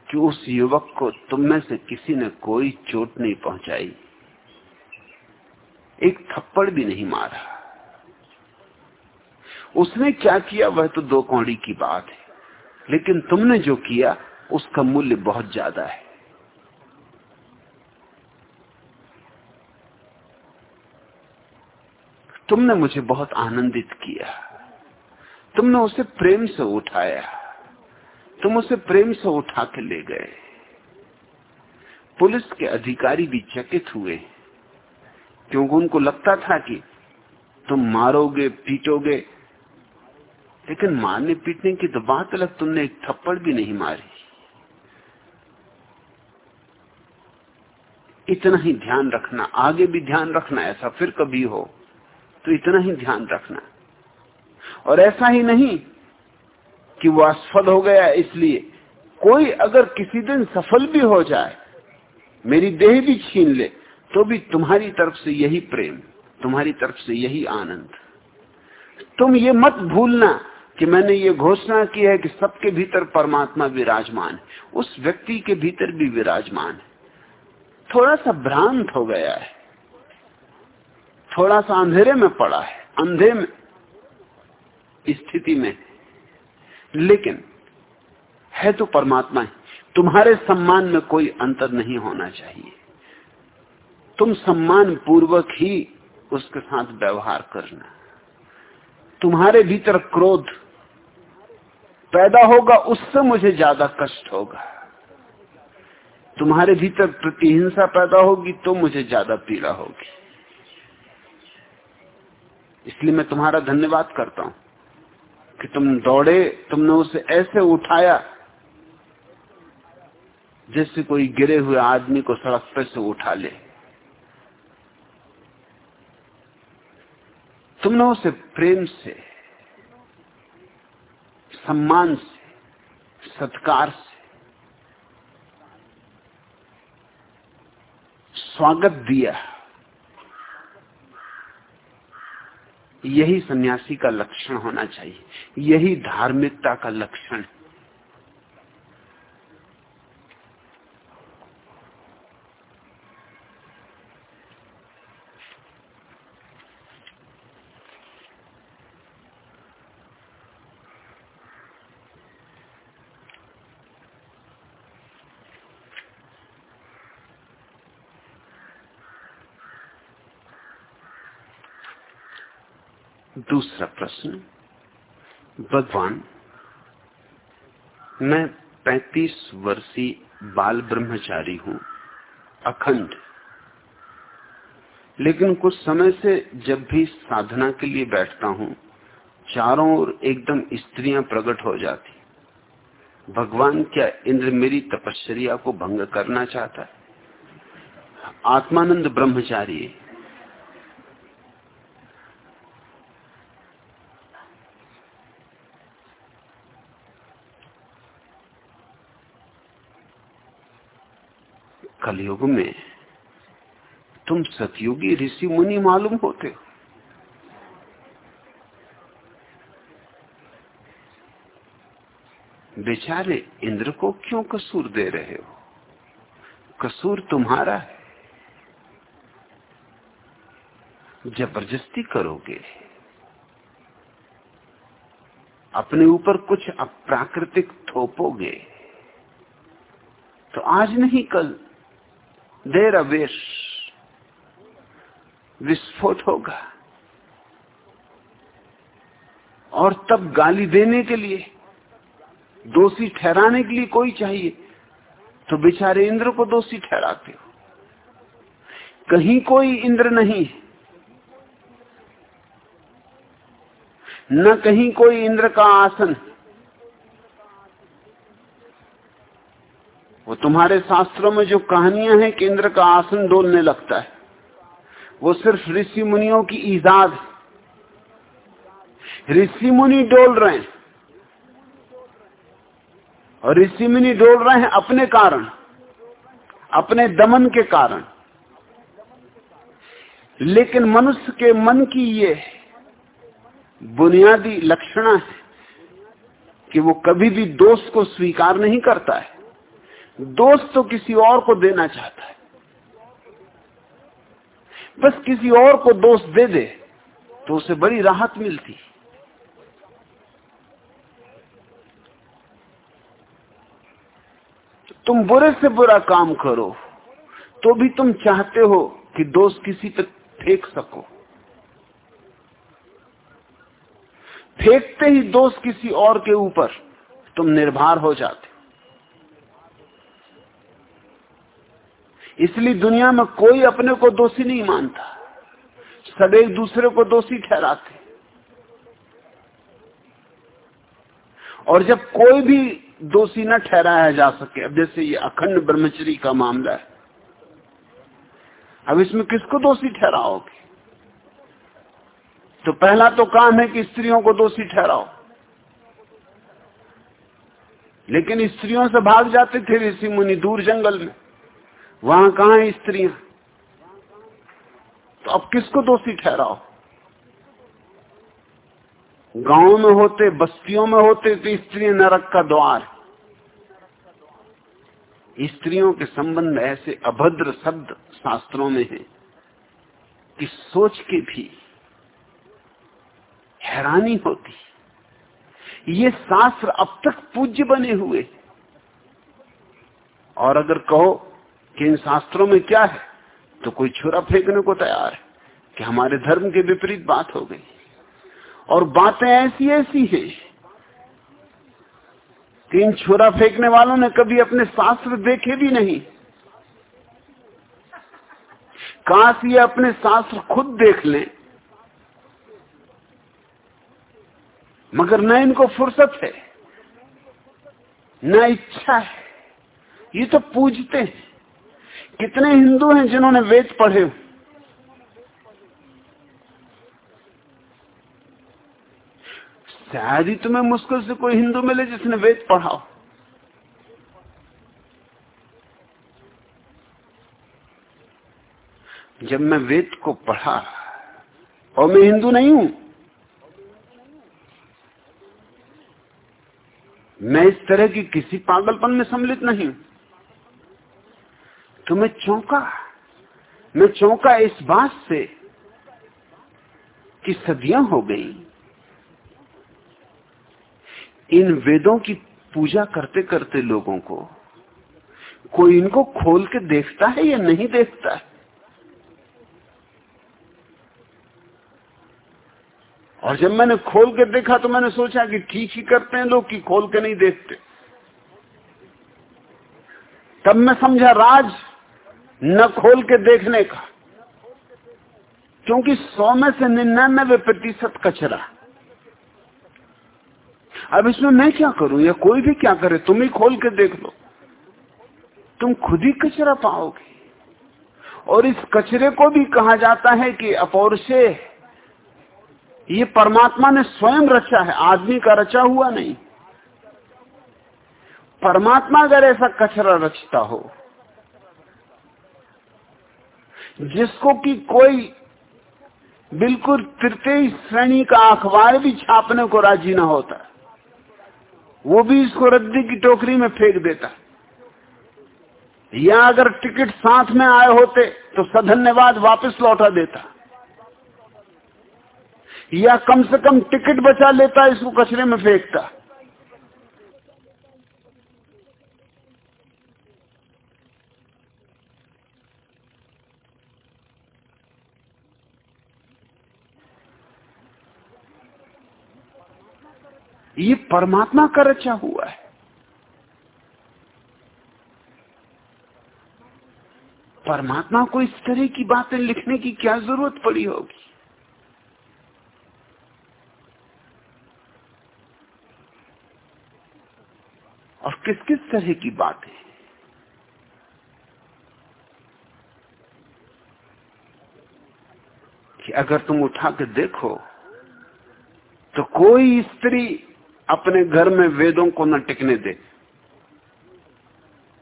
कि उस युवक को तुम में से किसी ने कोई चोट नहीं पहुंचाई, एक थप्पड़ भी नहीं मारा। उसने क्या किया? वह तो दो कौड़ी की बात है। लेकिन तुमने जो किया, उसका मूल्य बहुत ज़्यादा है। तुमने मुझे बहुत आनंदित किया। तुमने उसे प्रेम से उठाया। तुम उसे प्रेम से उठा के ले गए। पुलिस के अधिकारी भी चकित हुए। क्योंकि उनको लगता था कि तुम मारोगे, पीटोगे लेकिन मारने पीटने की तो बात अलग, तुमने एक थप्पड़ भी नहीं मारी। इतना ही ध्यान रखना, आगे भी ध्यान रखना, ऐसा फिर कभी हो तो इतना ही ध्यान रखना। और ऐसा ही नहीं कि वो असफल हो गया, इसलिए कोई अगर किसी दिन सफल भी हो जाए, मेरी देह भी छीन ले तो भी तुम्हारी तरफ़ से यही प्रेम, तुम्हारी तरफ़ से यही आनंद। तुम ये मत भूलना कि मैंने ये घोषणा की है कि सबके भीतर परमात्मा विराजमान है। उस व्यक्ति के भीतर भी विराजमान है। थोड़ा सा भ्रांत हो गया है। थोड़ा सा अंधेरे में पड़ा है। अंधे में स्थिति में लेकिन है तो परमात्मा है। तुम्हारे सम्मान में कोई अंतर नहीं होना चाहिए। तुम सम्मान पूर्वक ही उसके साथ व्यवहार करना। तुम्हारे भीतर क्रोध पैदा होगा उससे मुझे ज़्यादा कष्ट होगा। तुम्हारे भीतर प्रतिहिंसा पैदा होगी तो मुझे ज़्यादा पीड़ा होगी। इसलिए मैं तुम्हारा धन्यवाद करता हूँ कि तुम दौड़े, तुमने उसे ऐसे उठाया जैसे कोई गिरे हुए आदमी को सड़क पर से उठा ले। तुमने उसे प्रेम से सम्मान से, सत्कार से, स्वागत दिया यही सन्यासी का लक्षण होना चाहिए, यही धार्मिकता का लक्षण है। दूसरा प्रश्न, भगवान, मैं 35 वर्षीय बाल ब्रह्मचारी हूँ, अखंड। लेकिन कुछ समय से जब भी साधना के लिए बैठता हूँ, चारों ओर एकदम स्त्रियाँ प्रकट हो जाती। भगवान क्या इंद्र मेरी तपश्चर्या को भंग करना चाहता है? आत्मानंद ब्रह्मचारी कलयुग में तुम सतयुगी ऋषि मुनि मालूम होते हो। बेचारे इंद्र को क्यों कसूर दे रहे हो? कसूर तुम्हारा है। ज़बरदस्ती करोगे। अपने ऊपर कुछ अप्राकृतिक थोपोगे। तो आज नहीं, कल देर अवेश विस्फोट होगा। और तब गाली देने के लिए, दोषी ठहराने के लिए कोई चाहिए तो बेचारे इंद्र को दोषी ठहराते हो। कहीं कोई इंद्र नहीं न कहीं कोई इंद्र का आसन वो तुम्हारे शास्त्रों में जो कहानियाँ हैं कि इंद्र का आसन डोलने लगता है। वो सिर्फ़ ऋषि मुनियों की ईजाद ऋषि मुनि डोल रहे हैं। और ऋषि मुनि डोल रहे हैं अपने कारण, अपने दमन के कारण। लेकिन मनुष्य के मन की ये बुनियादी लक्षणा है कि वो कभी भी दोष को स्वीकार नहीं करता है। दोष तो किसी और को देना चाहता है। बस किसी और को दोष दे दे तो उसे बड़ी राहत मिलती। तुम बुरे से बुरा काम करो तो भी तुम चाहते हो कि दोष किसी पर फेंक सको। फेंकते ही दोष किसी और के ऊपर तुम निर्भर हो जाते। इसलिए दुनिया में कोई अपने को दोषी नहीं मानता। सब एक दूसरे को दोषी ठहराते। और जब कोई भी दोषी न ठहराया जा सके, अब जैसे ये अखंड ब्रह्मचरी का मामला है, अब इसमें किसको दोषी ठहराओगे? तो पहला तो काम है कि स्त्रियों को दोषी ठहराओ। लेकिन स्त्रियों से भाग जाते थे ऋषि मुनि दूर जंगल में। वहाँ कहा है स्त्रियाँ? तो अब किसको दोषी ठहराओ? गाँव में होते, बस्तियों में होते तो स्त्री नरक का द्वार। स्त्रियों के संबंध ऐसे अभद्र शब्द शास्त्रों में है कि सोच के भी हैरानी होती। ये शास्त्र अब तक पूज्य बने हुए और अगर कहो कि इन शास्त्रों में क्या है? तो कोई छुरा फेंकने को तैयार है कि हमारे धर्म के विपरीत बात हो गई। और बातें ऐसी ऐसी हैं कि इन छुरा फेंकने वालों ने कभी अपने शास्त्र देखे भी नहीं। काश ये अपने शास्त्र खुद देख लें। मगर न इनको फुर्सत है, न इच्छा है। ये तो पूजते हैं। कितने हिंदू हैं जिन्होंने वेद पढ़े? शायद ही तुम्हें मुश्किल से कोई हिंदू मिले जिसने वेद पढ़ाओ जब मैं वेद को पढ़ा, और मैं हिंदू नहीं हूँ, मैं इस तरह की किसी पागलपन में सम्मिलित नहीं हूँ। तो मैं चौंका। मैं चौंका इस बात से कि सदियाँ हो गई। इन वेदों की पूजा करते करते लोगों को कोई इनको खोल के देखता है या नहीं देखता है? और जब मैंने खोल के देखा तो मैंने सोचा कि ठीक ही करते हैं लोग कि खोल के नहीं देखते। तब मैं समझा, राज न खोल के देखने का। क्योंकि सौ में से निन्यानबे प्रतिशत कचरा। अब इसमें मैं क्या करूँ? या कोई भी क्या करे, तुम ही खोल के देख लो। तुम खुद ही कचरा पाओगे। और इस कचरे को भी कहा जाता है कि अपौरसे ये परमात्मा ने स्वयं रचा है, आदमी का रचा हुआ नहीं। परमात्मा अगर ऐसा कचरा रचता हो जिसको कि कोई बिल्कुल तृतीय श्रेणी का अखबार भी छापने को राज़ी ना होता। वो भी इसको रद्दी की टोकरी में फेंक देता। या अगर टिकट साथ में आए होते तो सधन्यवाद वापस लौटा देता। या कम से कम टिकट बचा लेता, इसको कचरे में फेंकता। ये परमात्मा का रचा हुआ है। परमात्मा को इस तरह की बातें लिखने की क्या ज़रूरत पड़ी होगी? और किस किस तरह की बातें? कि अगर तुम उठा के देखो तो कोई स्त्री अपने घर में वेदों को न टिकने दे।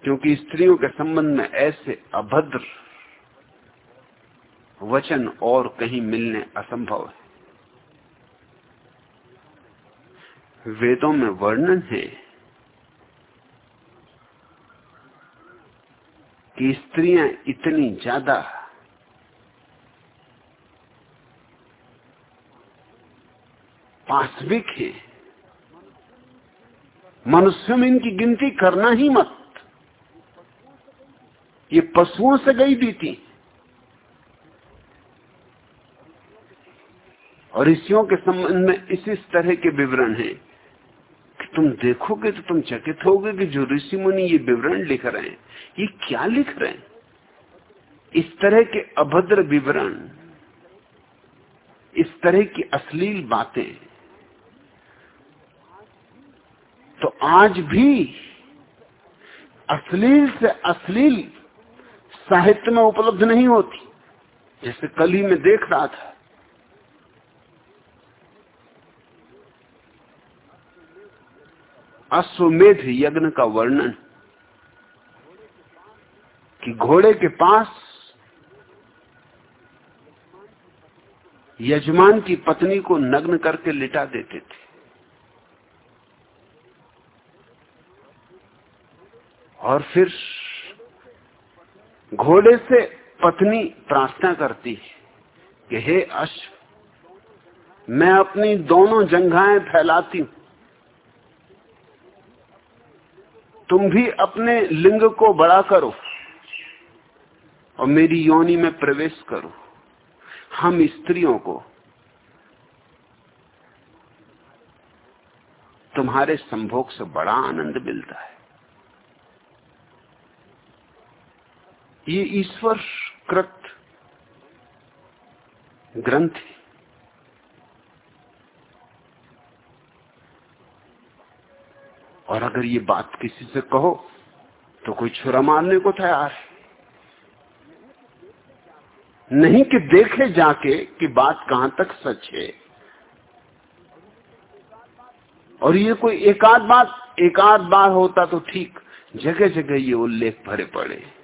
क्योंकि स्त्रियों के संबंध में ऐसे अभद्र वचन और कहीं मिलने असंभव है। वेदों में वर्णन है कि स्त्रियाँ इतनी ज़्यादा पाशविक है मनुष्य में इनकी गिनती करना ही मत। ये पशुओं से गई बीती। और ऋषियों के संबंध में इसी तरह के विवरण हैं। कि तुम देखोगे तो तुम चकित होगे कि जो ऋषि मुनि ये विवरण लिख रहे हैं, ये क्या लिख रहे हैं? इस तरह के अभद्र विवरण, इस तरह की अश्लील बातें तो आज भी अश्लील से अश्लील साहित्य में उपलब्ध नहीं होती, जैसे कल ही मैं देख रहा था। अश्वमेध यज्ञ का वर्णन कि घोड़े के पास यजमान की पत्नी को नग्न करके लिटा देते थे। और फिर घोड़े से पत्नी प्रार्थना करती है कि हे अश्व, मैं अपनी दोनों जंघाएँ फैलाती हूँ। तुम भी अपने लिंग को बड़ा करो और मेरी योनि में प्रवेश करो। हम स्त्रियों को तुम्हारे संभोग से बड़ा आनंद मिलता है। ये ईश्वर कृत ग्रंथ और अगर ये बात किसी से कहो तो कोई छुरा मारने को तैयार है। नहीं कि देखे जाके कि बात कहाँ तक सच है। और ये कोई एकाध बात, एकाध बार होता तो ठीक जगह जगह ये उल्लेख भरे पड़े।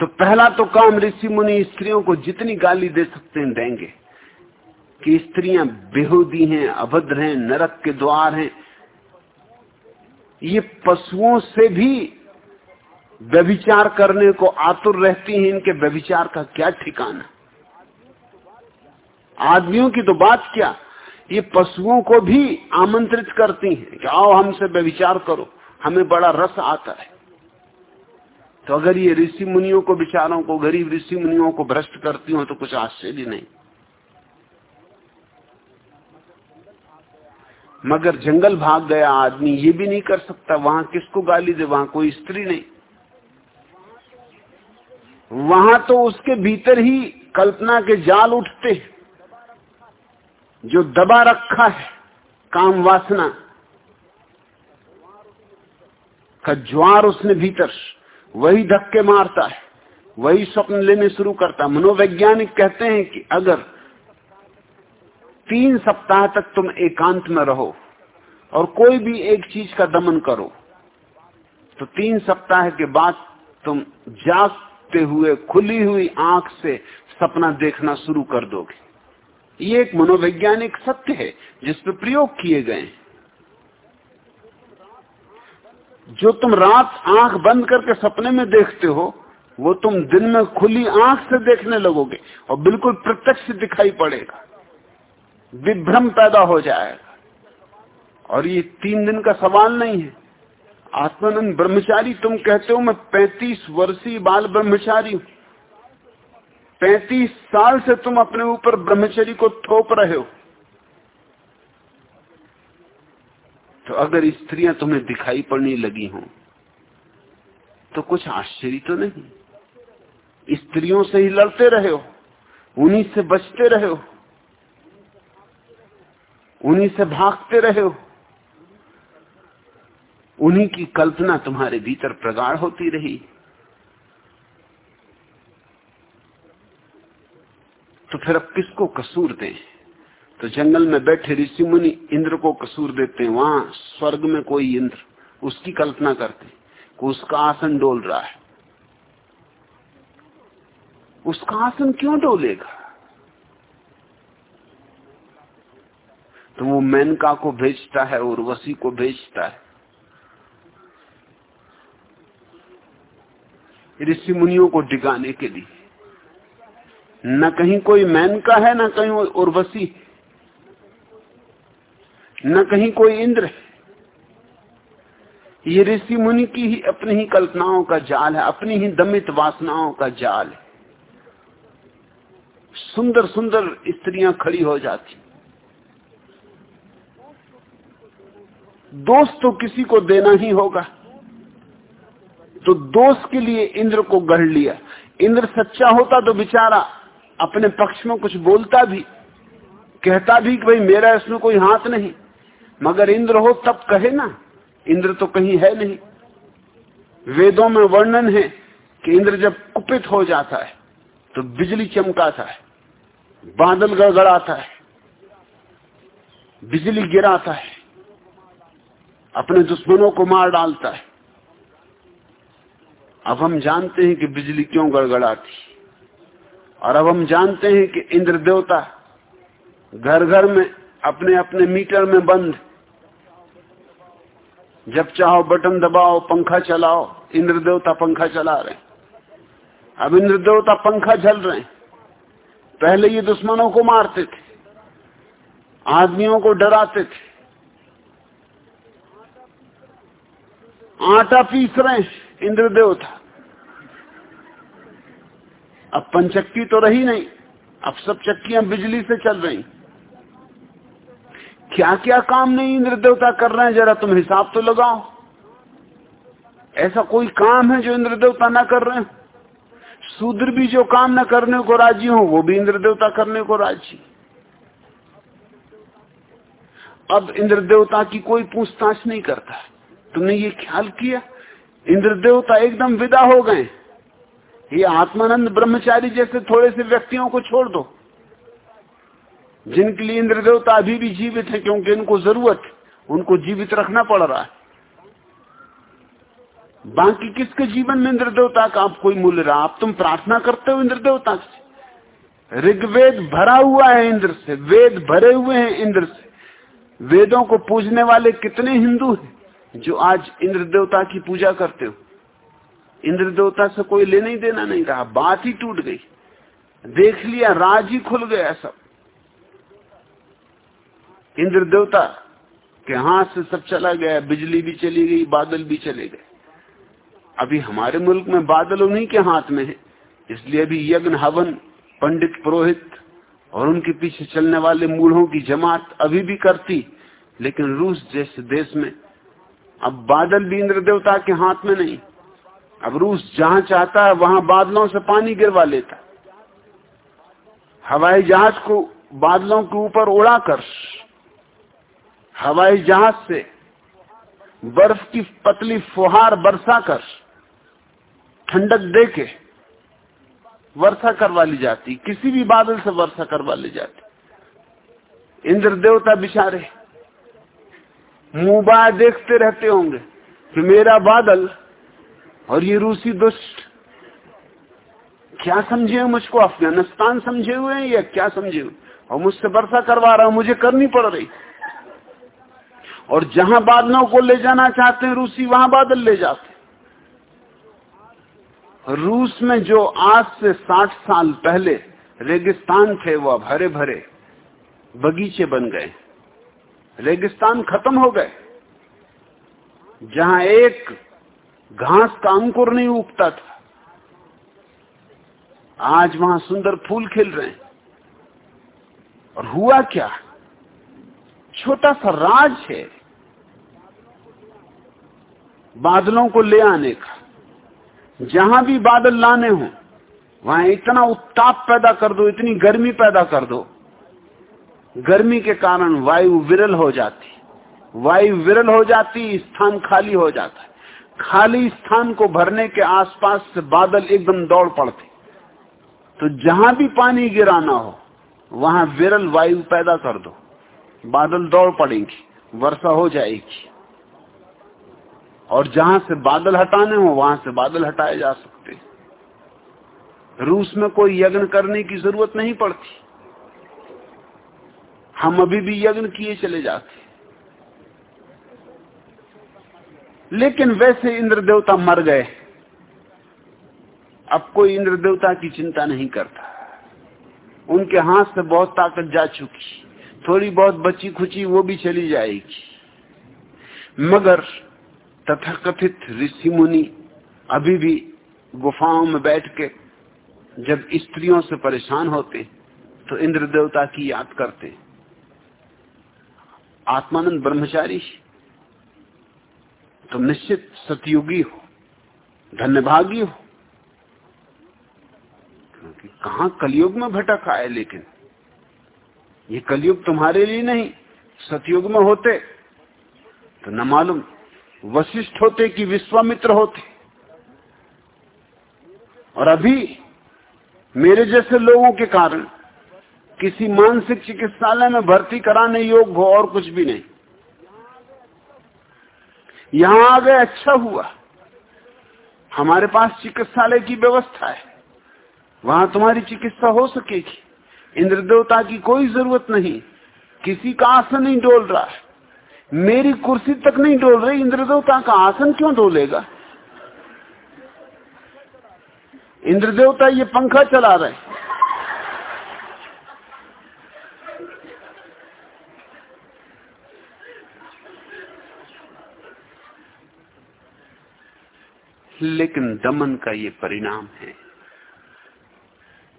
तो पहला तो काम ऋषि मुनि स्त्रियों को जितनी गाली दे सकते हैं, देंगे। कि स्त्रियाँ बेहूदी हैं, अभद्र हैं, नरक के द्वार हैं। ये पशुओं से भी व्यभिचार करने को आतुर रहती हैं, इनके व्यभिचार का क्या ठिकाना? आदमियों की तो बात क्या? ये पशुओं को भी आमंत्रित करती हैं कि आओ हमसे व्यभिचार करो, हमें बड़ा रस आता है। तो अगर ये ऋषि मुनियों को विचारों को, गरीब ऋषि मुनियों को भ्रष्ट करती हो तो कुछ आश्चर्य नहीं। मगर जंगल भाग गया आदमी, ये भी नहीं कर सकता। वहाँ किसको गाली दे? वहाँ कोई स्त्री नहीं। वहाँ तो उसके भीतर ही कल्पना के जाल उठते जो दबा रखा है, काम वासना का ज्वार उसने भीतर वही धक्के मारता है, वही स्वप्न लेने शुरू करता है। मनोवैज्ञानिक कहते हैं कि अगर तीन सप्ताह तक तुम एकांत में रहो और कोई भी एक चीज़ का दमन करो तो तीन सप्ताह के बाद तुम जागते हुए, खुली हुई आँख से सपना देखना शुरू कर दोगे। ये एक मनोवैज्ञानिक सत्य है जिस पर प्रयोग किए गए जो तुम रात आँख बंद करके सपने में देखते हो, वो तुम दिन में खुली आँख से देखने लगोगे और बिल्कुल प्रत्यक्ष दिखाई पड़ेगा। विभ्रम पैदा हो जाएगा। और ये तीन दिन का सवाल नहीं है। आत्मानंद ब्रह्मचारी, तुम कहते हो मैं पैंतीस वर्षीय बाल ब्रह्मचारी हूँ। पैंतीस साल से तुम अपने ऊपर ब्रह्मचरी को थोप रहे हो। तो अगर स्त्रियाँ तुम्हें दिखाई पड़ने लगी हों तो कुछ आश्चर्य तो नहीं। स्त्रियों से ही लड़ते रहे हो, उन्हीं से बचते रहे हो, उन्हीं से भागते रहे हो, उन्हीं की कल्पना तुम्हारे भीतर प्रगाढ़ होती रही। तो फिर अब किसको कसूर दें? तो जंगल में बैठे ऋषि मुनि इंद्र को कसूर देते हैं, वहाँ स्वर्ग में कोई इंद्र, उसकी कल्पना करते को उसका आसन डोल रहा है। उसका आसन क्यों डोलेगा? तो वो मेनका को भेजता है, उर्वशी को भेजता है। ऋषि मुनियों को डिगाने के लिए। न कहीं कोई मेनका है, न कहीं उर्वशी। न कहीं कोई इंद्र है। ये ऋषि मुनि की ही अपनी ही कल्पनाओं का जाल है, अपनी ही दमित वासनाओं का जाल है। सुंदर सुंदर स्त्रियाँ खड़ी हो जाती। दोस्त तो किसी को देना ही होगा। तो दोस्त के लिए इंद्र को गढ़ लिया। इंद्र सच्चा होता तो बेचारा अपने पक्ष में कुछ बोलता भी, कहता भी कि भाई मेरा इसमें कोई हाथ नहीं। मगर इंद्र हो तब कहे ना, इंद्र तो कहीं है नहीं। वेदों में वर्णन है कि इंद्र जब कुपित हो जाता है तो बिजली चमकाता है, बादल गड़गड़ाता है, बिजली गिराता है, अपने दुश्मनों को मार डालता है। अब हम जानते हैं कि बिजली क्यों गड़गड़ाती और अब हम जानते हैं कि इंद्र देवता घर घर में अपने अपने मीटर में बंद। जब चाहो बटन दबाओ, पंखा चलाओ, इंद्रदेवता पंखा चला रहे अब इंद्रदेवता पंखा झल रहे पहले ये दुश्मनों को मारते थे, आदमियों को डराते थे। आटा पीस रहे इंद्र देवता अब पंचक्की तो रही नहीं, अब सब चक्कियाँ बिजली से चल रही क्या क्या काम नहीं इंद्र देवता कर रहे हैं? जरा तुम हिसाब तो लगाओ। ऐसा कोई काम है जो इंद्र देवता ना कर रहे हैं? शूद्र भी जो काम ना करने को राज़ी हो, वो भी इंद्र देवता करने को राज़ी। अब इंद्र देवता की कोई पूछताछ नहीं करता। तुमने ये ख्याल किया? इंद्र देवता एकदम विदा हो गए। ये आत्मानंद ब्रह्मचारी जैसे थोड़े से व्यक्तियों को छोड़ दो। जिनके लिए इंद्र देवता अभी भी जीवित है, क्योंकि इनको ज़रूरत उनको जीवित रखना पड़ रहा है। बाकी किसके जीवन में इंद्र देवता का आप कोई मूल्य रहा? आप तुम प्रार्थना करते हो इंद्र देवता से। ऋग्वेद भरा हुआ है इंद्र से, वेद भरे हुए हैं इंद्र से। वेदों को पूजने वाले कितने हिंदू हैं जो आज इंद्र देवता की पूजा करते हो? इंद्र देवता से कोई लेना ही देना नहीं रहा, बात ही टूट गई। देख लिया, राज ही खुल गया सब। इंद्र देवता के हाथ से सब चला गया, बिजली भी चली गई, बादल भी चले गए। अभी हमारे मुल्क में बादल उन्हीं के हाथ में है। इसलिए अभी यज्ञ, हवन, पंडित, पुरोहित और उनके पीछे चलने वाले मूढ़ों की जमात अभी भी करती, लेकिन रूस जैसे देश में अब बादल भी इंद्र देवता के हाथ में नहीं। अब रूस जहाँ चाहता है, वहाँ बादलों से पानी गिरवा लेता। हवाई जहाज़ को बादलों के ऊपर उड़ाकर हवाई जहाज़ से बर्फ़ की पतली फुहार बरसा कर, ठंडक दे के वर्षा करवा ली जाती, किसी भी बादल से वर्षा करवा ली जाती। इंद्र देवता बिचारे, मुँह देखते रहते होंगे, कि मेरा बादल और ये रूसी दुष्ट, क्या समझे मुझको? अफ़गानिस्तान समझे हुए हैं या क्या समझे हुए और मुझसे वर्षा करवा रहा हूँ, मुझे करनी पड़ रही। और जहाँ बादलों को ले जाना चाहते हैं रूसी, वहाँ बादल ले जाते रूस में जो आज से 60 साल पहले रेगिस्तान थे, वो अब हरे भरे बगीचे बन गए। रेगिस्तान खत्म हो गए। जहाँ एक घास का अंकुर नहीं उगता था, आज वहाँ सुंदर फूल खिल रहे हैं। और हुआ क्या? छोटा सा राज है बादलों को ले आने का। जहाँ भी बादल लाने हो, वहाँ इतना उत्ताप पैदा कर दो, इतनी गर्मी पैदा कर दो। गर्मी के कारण वायु विरल हो जाती। वायु विरल हो जाती, स्थान खाली हो जाता है। खाली स्थान को भरने के आसपास से बादल एकदम दौड़ पड़ते। तो जहाँ भी पानी गिराना हो, वहाँ विरल वायु पैदा कर दो। बादल दौड़ पड़ेंगे, वर्षा हो जाएगी। और जहाँ से बादल हटाने हो, वहाँ से बादल हटाए जा सकते रूस में कोई यज्ञ करने की ज़रूरत नहीं पड़ती। हम अभी भी यज्ञ किए चले जाते लेकिन वैसे इंद्र देवता मर गए अब कोई इंद्र देवता की चिंता नहीं करता। उनके हाथ से बहुत ताकत जा चुकी। थोड़ी बहुत बची खुची वो भी चली जाएगी। मगर तथाकथित ऋषि मुनि अभी भी गुफाओं में बैठ के जब स्त्रियों से परेशान होते तो इंद्र देवता की याद करते। आत्मानंद ब्रह्मचारी तो निश्चित सतयुगी हो, धन्यभागी हो। क्योंकि कहा कलयुग में भटक आए लेकिन? ये कलयुग तुम्हारे लिए नहीं, सतयुग में होते। तो न मालूम, वशिष्ठ होते कि विश्वामित्र होते। और अभी मेरे जैसे लोगों के कारण किसी मानसिक चिकित्सालय में भर्ती कराने योग्य हो और कुछ भी नहीं। यहाँ आ गए अच्छा हुआ। हमारे पास चिकित्सालय की व्यवस्था है। वहाँ तुम्हारी चिकित्सा हो सकेगी। इंद्र देवता की कोई ज़रूरत नहीं। किसी का आसन नहीं डोल रहा मेरी कुर्सी तक नहीं डोल रही, इंद्रदेवता का आसन क्यों डोलेगा? इंद्रदेवता ये पंखा चला रहे लेकिन दमन का ये परिणाम है।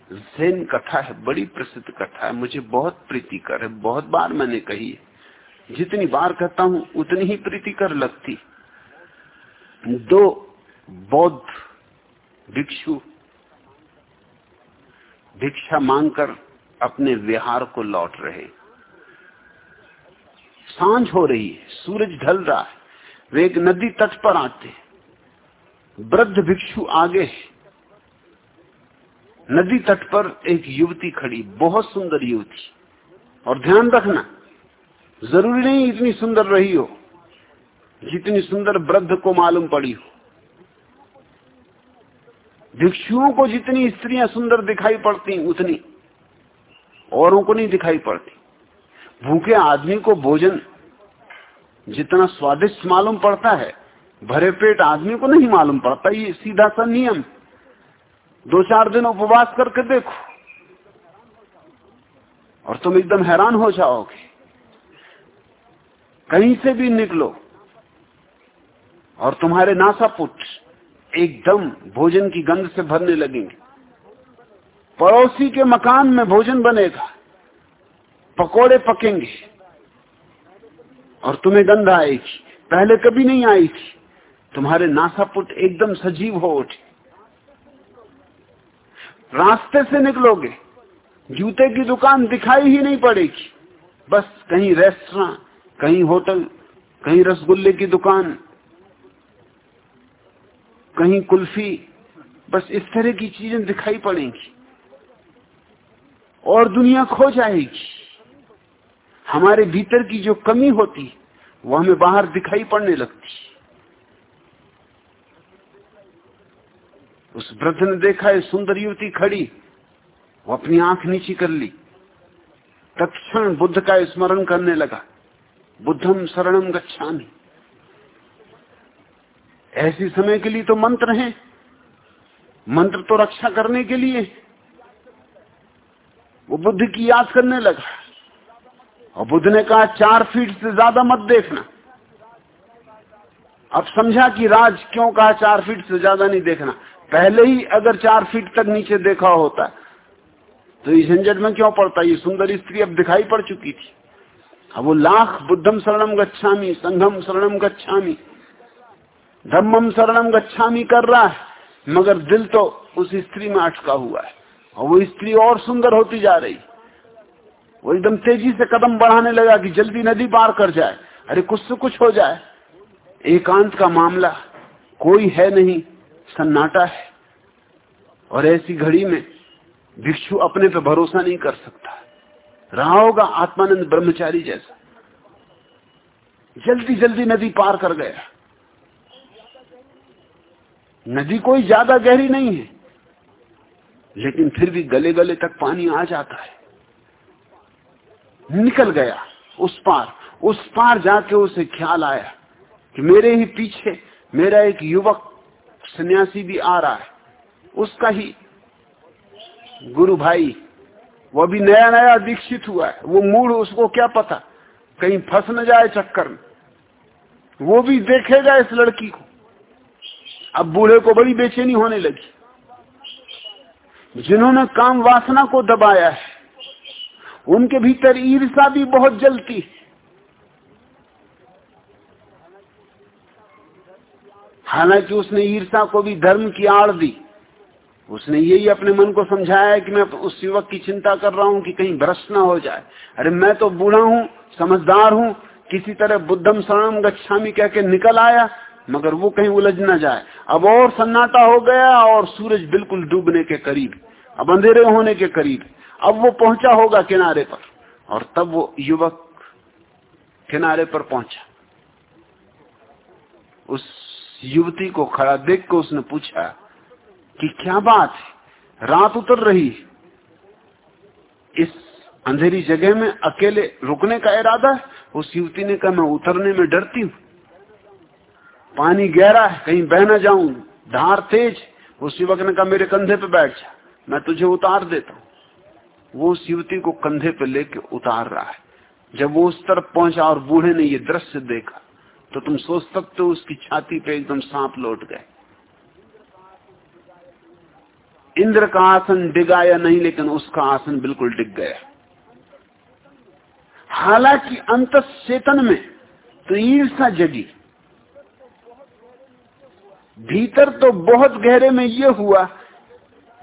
जैन कथा है बड़ी प्रसिद्ध कथा है मुझे बहुत प्रीतिकर है बहुत बार मैंने कही है जितनी बार कहता हूँ उतनी ही प्रीतिकर लगती दो बौद्ध भिक्षु भिक्षा मांगकर अपने विहार को लौट रहे साँझ हो रही है सूरज ढल रहा है वे एक नदी तट पर आते वृद्ध भिक्षु आगे नदी तट पर एक युवती खड़ी, बहुत सुंदर युवती। और ध्यान रखना, ज़रूरी नहीं इतनी सुंदर रही हो, जितनी सुंदर वृद्ध को मालूम पड़ी हो। भिक्षुओं को जितनी स्त्रियाँ सुंदर दिखाई पड़ती, उतनी। औरों को नहीं दिखाई पड़ती। भूखे आदमी को भोजन जितना स्वादिष्ट मालूम पड़ता है, भरे पेट आदमी को नहीं मालूम पड़ता, ये सीधा सा नियम। दो चार दिन उपवास करके देखो। और तुम एकदम हैरान हो जाओगे। कहीं से भी निकलो। और तुम्हारे नासापुट एकदम भोजन की गंध से भरने लगेंगे। पड़ोसी के मकान में भोजन बनेगा। पकोड़े पकेंगे। और तुम्हें गंध आएगी। पहले कभी नहीं आई थी। तुम्हारे नासापुट एकदम सजीव हो उठे। रास्ते से निकलोगे, जूते की दुकान दिखाई ही नहीं पड़ेगी। बस कहीं रेस्टोरेंट कहीं होटल, कहीं रसगुल्ले की दुकान, कहीं कुल्फी, बस इस तरह की चीज़ें दिखाई पड़ेंगी और दुनिया खो जाएगी। हमारे भीतर की जो कमी होती, वो हमें बाहर दिखाई पड़ने लगती। उस वृद्ध ने देखा है सुंदर युवती खड़ी। वो अपनी आँख नीची कर ली। तत्क्षण बुद्ध का स्मरण करने लगा। बुद्धम शरणम गच्छामी। ऐसी समय के लिए तो मंत्र हैं। मंत्र तो रक्षा करने के लिए। वो बुद्ध की याद करने लगा। और बुद्ध ने कहा, चार फीट से ज़्यादा मत देखना। अब समझा कि राज क्यों कहा, चार फीट से ज़्यादा नहीं देखना। पहले ही अगर चार फीट तक नीचे देखा होता तो इस झंझट में क्यों पड़ता ये सुंदर स्त्री अब दिखाई पड़ चुकी थी। अब वो लाख बुद्धम शरणम गच्छामी, संघम शरणम गच्छामी, धम्मम शरणम गच्छामी कर रहा है, मगर दिल तो उस स्त्री में अटका हुआ है, और वो स्त्री और सुंदर होती जा रही। वो एकदम तेज़ी से कदम बढ़ाने लगा कि जल्दी नदी पार कर जाए। अरे कुछ से कुछ हो जाए। एकांत का मामला कोई है नहीं। सन्नाटा है। और ऐसी घड़ी में भिक्षु अपने पे भरोसा नहीं कर सकता। रहा होगा आत्मानंद ब्रह्मचारी जैसा। जल्दी जल्दी नदी पार कर गया। नदी कोई ज़्यादा गहरी नहीं है, लेकिन फिर भी गले गले तक पानी आ जाता है। निकल गया उस पार। उस पार जाके उसे ख्याल आया कि मेरे ही पीछे मेरा एक युवक सन्यासी भी आ रहा है। उसका ही गुरु भाई, वो भी नया नया दीक्षित हुआ है। वो मूड उसको क्या पता? कहीं फंस न जाए चक्कर में। वो भी देखेगा इस लड़की को। अब बूढ़े को बड़ी बेचैनी होने लगी। जिन्होंने काम वासना को दबाया है, उनके भीतर ईर्षा भी बहुत जलती हालाँकि उसने ईर्षा को भी धर्म की आड़ दी। उसने यही अपने मन को समझाया कि मैं उस युवक की चिंता कर रहा हूँ कि कहीं भ्रष्ट ना हो जाए। अरे मैं तो बूढ़ा हूँ, समझदार हूँ, किसी तरह बुद्धम शरणम गच्छामी कह के निकल आया, मगर वो कहीं उलझ ना जाए। अब और सन्नाटा हो गया और सूरज बिल्कुल डूबने के करीब, अब अंधेरे होने के करीब। अब वो पहुँचा होगा किनारे पर, और तब वो युवक किनारे पर पहुँचा। उस युवती को खड़ा देख के उसने पूछा कि क्या बात है? रात उतर रही इस अंधेरी जगह में अकेले रुकने का इरादा है? उस युवती ने कहा, मैं उतरने में डरती हूँ। पानी गहरा है, कहीं बह ना जाऊँ। धार तेज उस युवक ने कहा, मेरे कंधे पे बैठ जा। मैं तुझे उतार देता हूँ। वो उस युवती को कंधे पे लेके उतार रहा है। जब वो उस तरफ़ पहुँचा और बूढ़े ने ये दृश्य देखा तो तुम सोच सकते हो उसकी छाती पे एकदम सांप लौट गए। इंद्र का आसन डिगा या नहीं, लेकिन उसका आसन बिल्कुल डिग गया। हालाँकि अंत चेतन में तो ईर्षा जगी। भीतर तो बहुत गहरे में यह हुआ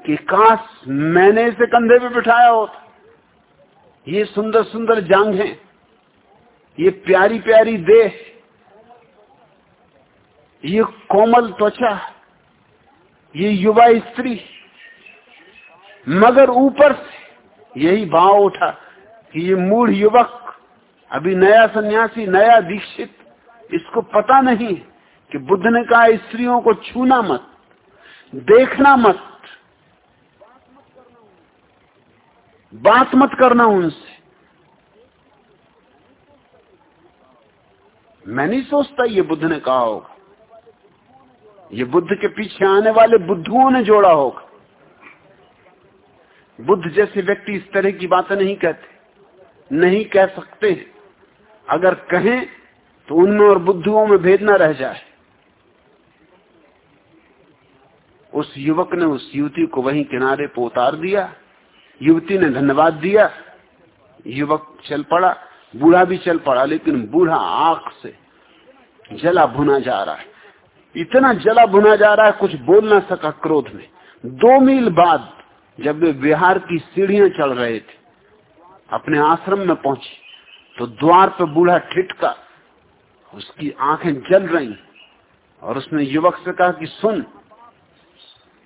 कि काश मैंने इसे कंधे पे बिठाया होता। ये सुंदर सुंदर जांघें, ये प्यारी प्यारी देह ये कोमल त्वचा, ये युवा स्त्री, मगर ऊपर से यही भाव उठा कि ये मूढ़ युवक, अभी नया सन्यासी, नया दीक्षित, इसको पता नहीं कि बुद्ध ने कहा, स्त्रियों को छूना मत, देखना मत, बात मत करना उनसे। मैं नहीं सोचता ये बुद्ध ने कहा होगा। ये बुद्ध के पीछे आने वाले बुद्धुओं ने जोड़ा होगा। बुद्ध जैसे व्यक्ति इस तरह की बातें नहीं कहते, नहीं कह सकते अगर कहें तो उनमें और बुद्धुओं में भेद ना रह जाए। उस युवक ने उस युवती को वहीं किनारे पर उतार दिया। युवती ने धन्यवाद दिया। युवक चल पड़ा, बूढ़ा भी चल पड़ा, लेकिन बूढ़ा आँख से जला भुना जा रहा है। इतना जला भुना जा रहा है, कुछ बोल ना सका क्रोध में। दो मील बाद जब वे बिहार की सीढ़ियाँ चल रहे थे, अपने आश्रम में पहुँचे तो द्वार पर बूढ़ा ठिटका उसकी आँखें जल रही, और उसने युवक से कहा कि सुन,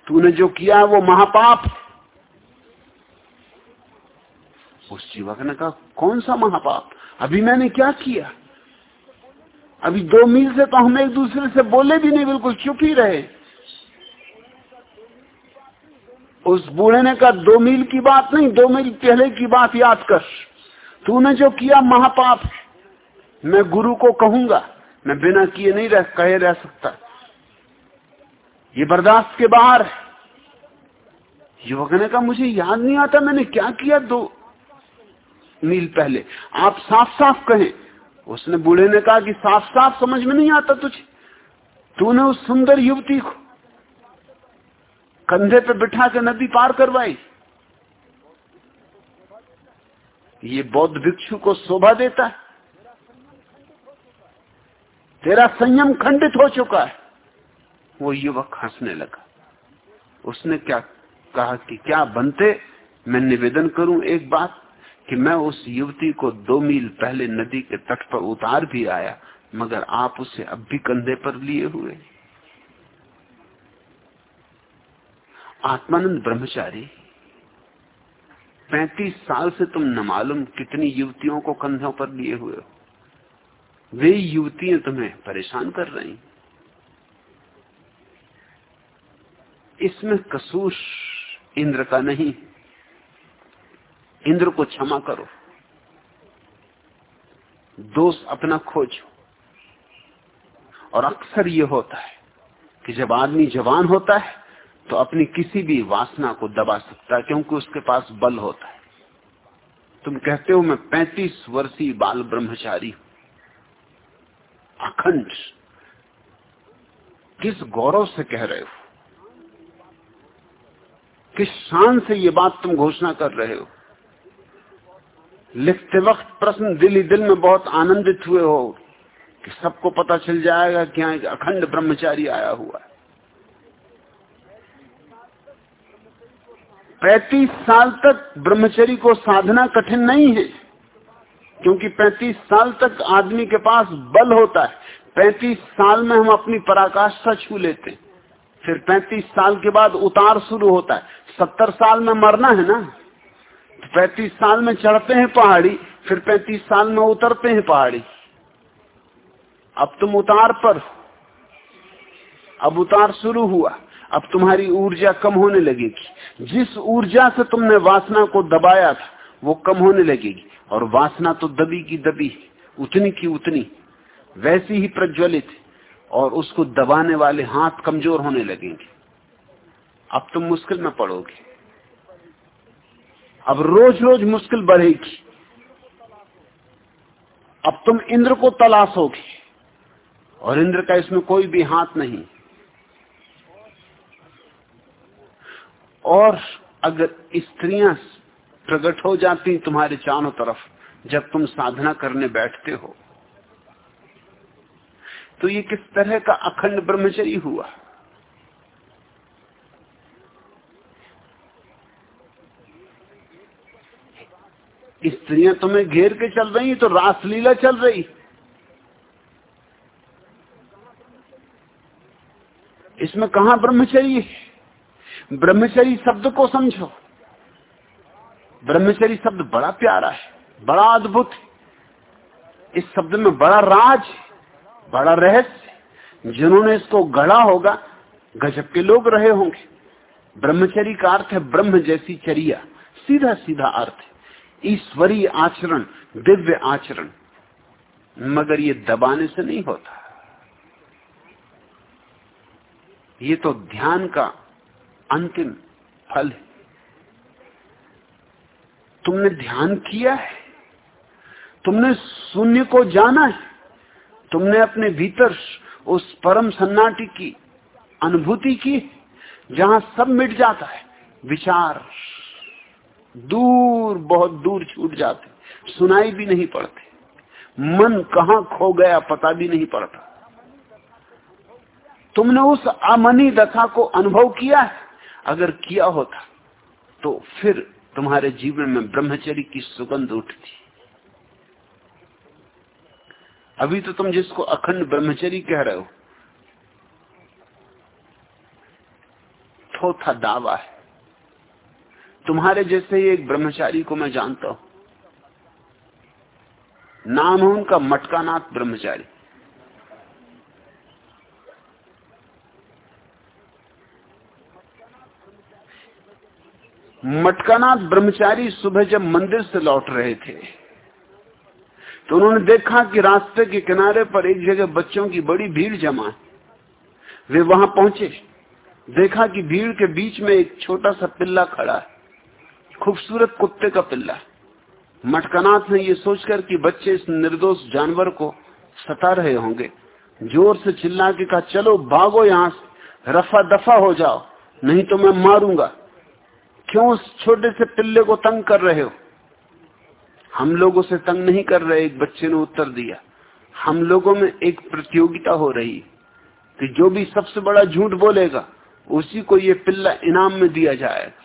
तूने जो किया वो महापाप उस युवक ने कहा, कौन सा महापाप? अभी मैंने क्या किया? अभी दो मील से तो हम एक दूसरे से बोले भी नहीं, बिल्कुल चुप ही रहे। उस बूढ़े ने कहा, दो मील की बात नहीं, दो मील पहले की बात याद कर। तूने जो किया महापाप, मैं गुरु को कहूँगा। मैं बिना किए नहीं रह, कहे रह सकता। ये बर्दाश्त के बाहर है। युवक ने कहा, मुझे याद नहीं आता, मैंने क्या किया दो मील पहले? आप साफ़ साफ़ कहें। उसने बूढ़े ने कहा कि साफ़ साफ़ समझ में नहीं आता तुझे। तूने उस सुंदर युवती को कंधे पे बिठा के नदी पार करवाई। ये बौद्ध भिक्षु को शोभा देता है। तेरा संयम खंडित हो चुका है। वो युवक हंसने लगा। उसने क्या कहा कि क्या बनते, मैं निवेदन करूँ एक बात? कि मैं उस युवती को दो मील पहले नदी के तट पर उतार भी आया, मगर आप उसे अब भी कंधे पर लिए हुए। आत्मानंद ब्रह्मचारी, पैंतीस साल से तुम न मालूम कितनी युवतियों को कंधों पर लिए हुए हो। वे युवतियाँ तुम्हें परेशान कर रही इसमें कसूर इंद्र का नहीं इंद्र को क्षमा करो। दोष अपना खोजो। और अक्सर ये होता है कि जब आदमी जवान होता है तो अपनी किसी भी वासना को दबा सकता है, क्योंकि उसके पास बल होता है। तुम कहते हो, मैं पैंतीस वर्षीय बाल ब्रह्मचारी हूँ। अखंड। किस गौरव से कह रहे हो? किस शान से ये बात तुम घोषणा कर रहे हो? लिखते वक्त प्रश्न दिल दिल में बहुत आनंदित हुए हो कि सबको पता चल जाएगा कि यहाँ एक अखंड ब्रह्मचारी आया हुआ है। पैतीस साल तक ब्रह्मचरी को साधना कठिन नहीं है, क्योंकि पैतीस साल तक आदमी के पास बल होता है। पैतीस साल में हम अपनी पराकाष्ठा छू लेते हैं, फिर पैंतीस साल के बाद उतार शुरू होता है। सत्तर साल में मरना है ना? पैंतीस साल में चढ़ते हैं पहाड़ी, फिर पैंतीस साल में उतरते हैं पहाड़ी। अब तुम उतार पर। अब उतार शुरू हुआ। अब तुम्हारी ऊर्जा कम होने लगेगी। जिस ऊर्जा से तुमने वासना को दबाया था, वो कम होने लगेगी। और वासना तो दबी की दबी उतनी की उतनी। वैसी ही प्रज्वलित और उसको दबाने वाले हाथ कमज़ोर होने लगेंगे। अब तुम मुश्किल में पड़ोगे। अब रोज रोज मुश्किल बढ़ेगी। अब तुम इंद्र को तलाशोगे और इंद्र का इसमें कोई भी हाथ नहीं। और अगर स्त्रियाँ प्रकट हो जाती तुम्हारे चारों तरफ़, जब तुम साधना करने बैठते हो तो ये किस तरह का अखंड ब्रह्मचरी हुआ? स्त्रियाँ तुम्हें घेर के चल रही तो रासलीला चल रही। इसमें कहा ब्रह्मचर्य ब्रह्मचरी शब्द को समझो। ब्रह्मचरी शब्द बड़ा प्यारा है, बड़ा अद्भुत है। इस शब्द में बड़ा राज बड़ा रहस्य जिन्होंने इसको गढ़ा होगा, गजब के लोग रहे होंगे। ब्रह्मचरी का अर्थ है ब्रह्म जैसी चरिया। सीधा सीधा अर्थ है। ईश्वरीय आचरण, दिव्य आचरण, मगर ये दबाने से नहीं होता। ये तो ध्यान का अंतिम फल है। तुमने ध्यान किया है, तुमने शून्य को जाना है, तुमने अपने भीतर उस परम सन्नाटी की अनुभूति की, जहाँ सब मिट जाता है, विचार। दूर, बहुत दूर छूट जाते। सुनाई भी नहीं पड़ते। मन कहा खो गया पता भी नहीं पड़ता। तुमने उस अमनी दशा को अनुभव किया है? अगर किया होता तो फिर तुम्हारे जीवन में ब्रह्मचर्य की सुगंध उठती। अभी तो तुम जिसको अखंड ब्रह्मचरी कह रहे हो, थोथा दावा है। तुम्हारे जैसे ही एक ब्रह्मचारी को मैं जानता हूँ। नाम है उनका मटकानाथ ब्रह्मचारी। मटकानाथ ब्रह्मचारी सुबह जब मंदिर से लौट रहे थे तो उन्होंने देखा कि रास्ते के किनारे पर एक जगह बच्चों की बड़ी भीड़ जमा है। वे वहाँ पहुँचे, देखा कि भीड़ के बीच में एक छोटा सा पिल्ला खड़ा है। खूबसूरत कुत्ते का पिल्ला। मटकनाथ ने यह सोचकर कि बच्चे इस निर्दोष जानवर को सता रहे होंगे। ज़ोर से चिल्ला के कहा, चलो भागो यहाँ से, रफा दफ़ा हो जाओ, नहीं तो मैं मारूँगा। क्यों उस छोटे से पिल्ले को तंग कर रहे हो? हम लोगों से तंग नहीं कर रहे, एक बच्चे ने उत्तर दिया। हम लोगों में एक प्रतियोगिता हो रही कि जो भी सबसे बड़ा झूठ बोलेगा, उसी को ये पिल्ला इनाम में दिया जाएगा।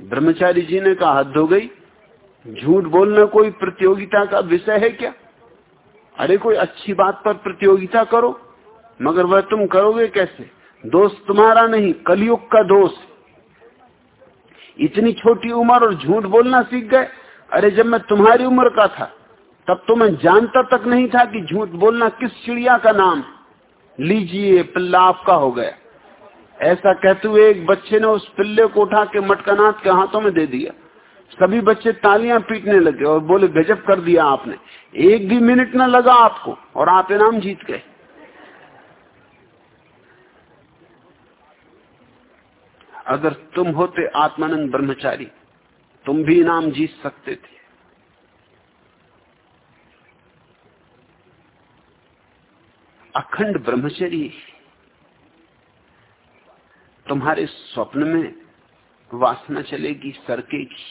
ब्रह्मचारी जी ने कहा, हद हो गई। झूठ बोलना कोई प्रतियोगिता का विषय है क्या? अरे कोई अच्छी बात पर प्रतियोगिता करो, मगर वह तुम करोगे कैसे? दोस्त तुम्हारा नहीं, कलयुग का दोस्त इतनी छोटी उम्र और झूठ बोलना सीख गए। अरे जब मैं तुम्हारी उम्र का था, तब तो मैं जानता तक नहीं था कि झूठ बोलना किस चिड़िया का नाम लीजिए पिल्ला आपका हो गया। ऐसा कहते हुए एक बच्चे ने उस पिल्ले को उठा के मटकनाथ के हाथों में दे दिया। सभी बच्चे तालियाँ पीटने लगे और बोले, गजब कर दिया आपने। एक भी मिनट न लगा आपको और आप इनाम जीत गए। अगर तुम होते आत्मानंद ब्रह्मचारी, तुम भी इनाम जीत सकते थे। अखंड ब्रह्मचरी तुम्हारे स्वप्न में वासना चलेगी, सरकेगी।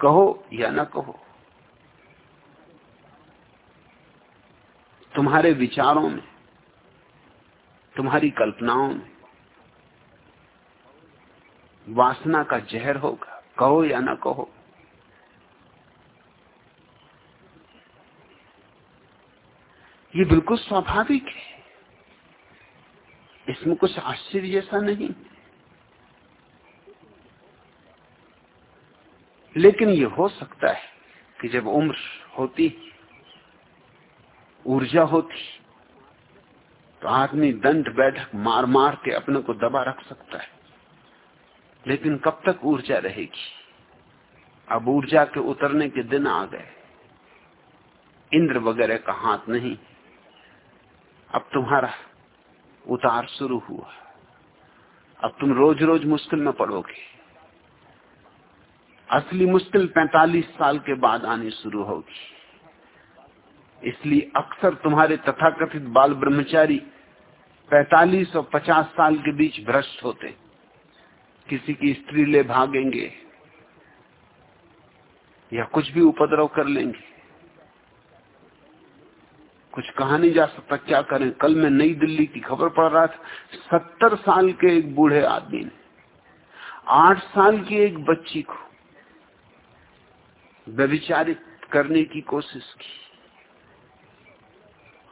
कहो या ना कहो, तुम्हारे विचारों में, तुम्हारी कल्पनाओं में वासना का जहर होगा। कहो या ना कहो, ये बिल्कुल स्वाभाविक है। इसमें कुछ आश्चर्य जैसा नहीं। लेकिन ये हो सकता है कि जब उम्र होती, ऊर्जा होती तो आदमी दंड बैठक मार मार के अपने को दबा रख सकता है। लेकिन कब तक ऊर्जा रहेगी? अब ऊर्जा के उतरने के दिन आ गए। इंद्र वगैरह का हाथ नहीं। अब तुम्हारा उतार शुरू हुआ। अब तुम रोज रोज मुश्किल में पड़ोगे। असली मुश्किल 45 साल के बाद आनी शुरू होगी। इसलिए अक्सर तुम्हारे तथाकथित बाल ब्रह्मचारी 45 और 50 साल के बीच भ्रष्ट होते किसी की स्त्री ले भागेंगे या कुछ भी उपद्रव कर लेंगे। कुछ कहा नहीं जा सकता, क्या करें? कल मैं नई दिल्ली की खबर पढ़ रहा था, सत्तर साल के एक बूढ़े आदमी ने, आठ साल की एक बच्ची को व्यविचारित करने की कोशिश की।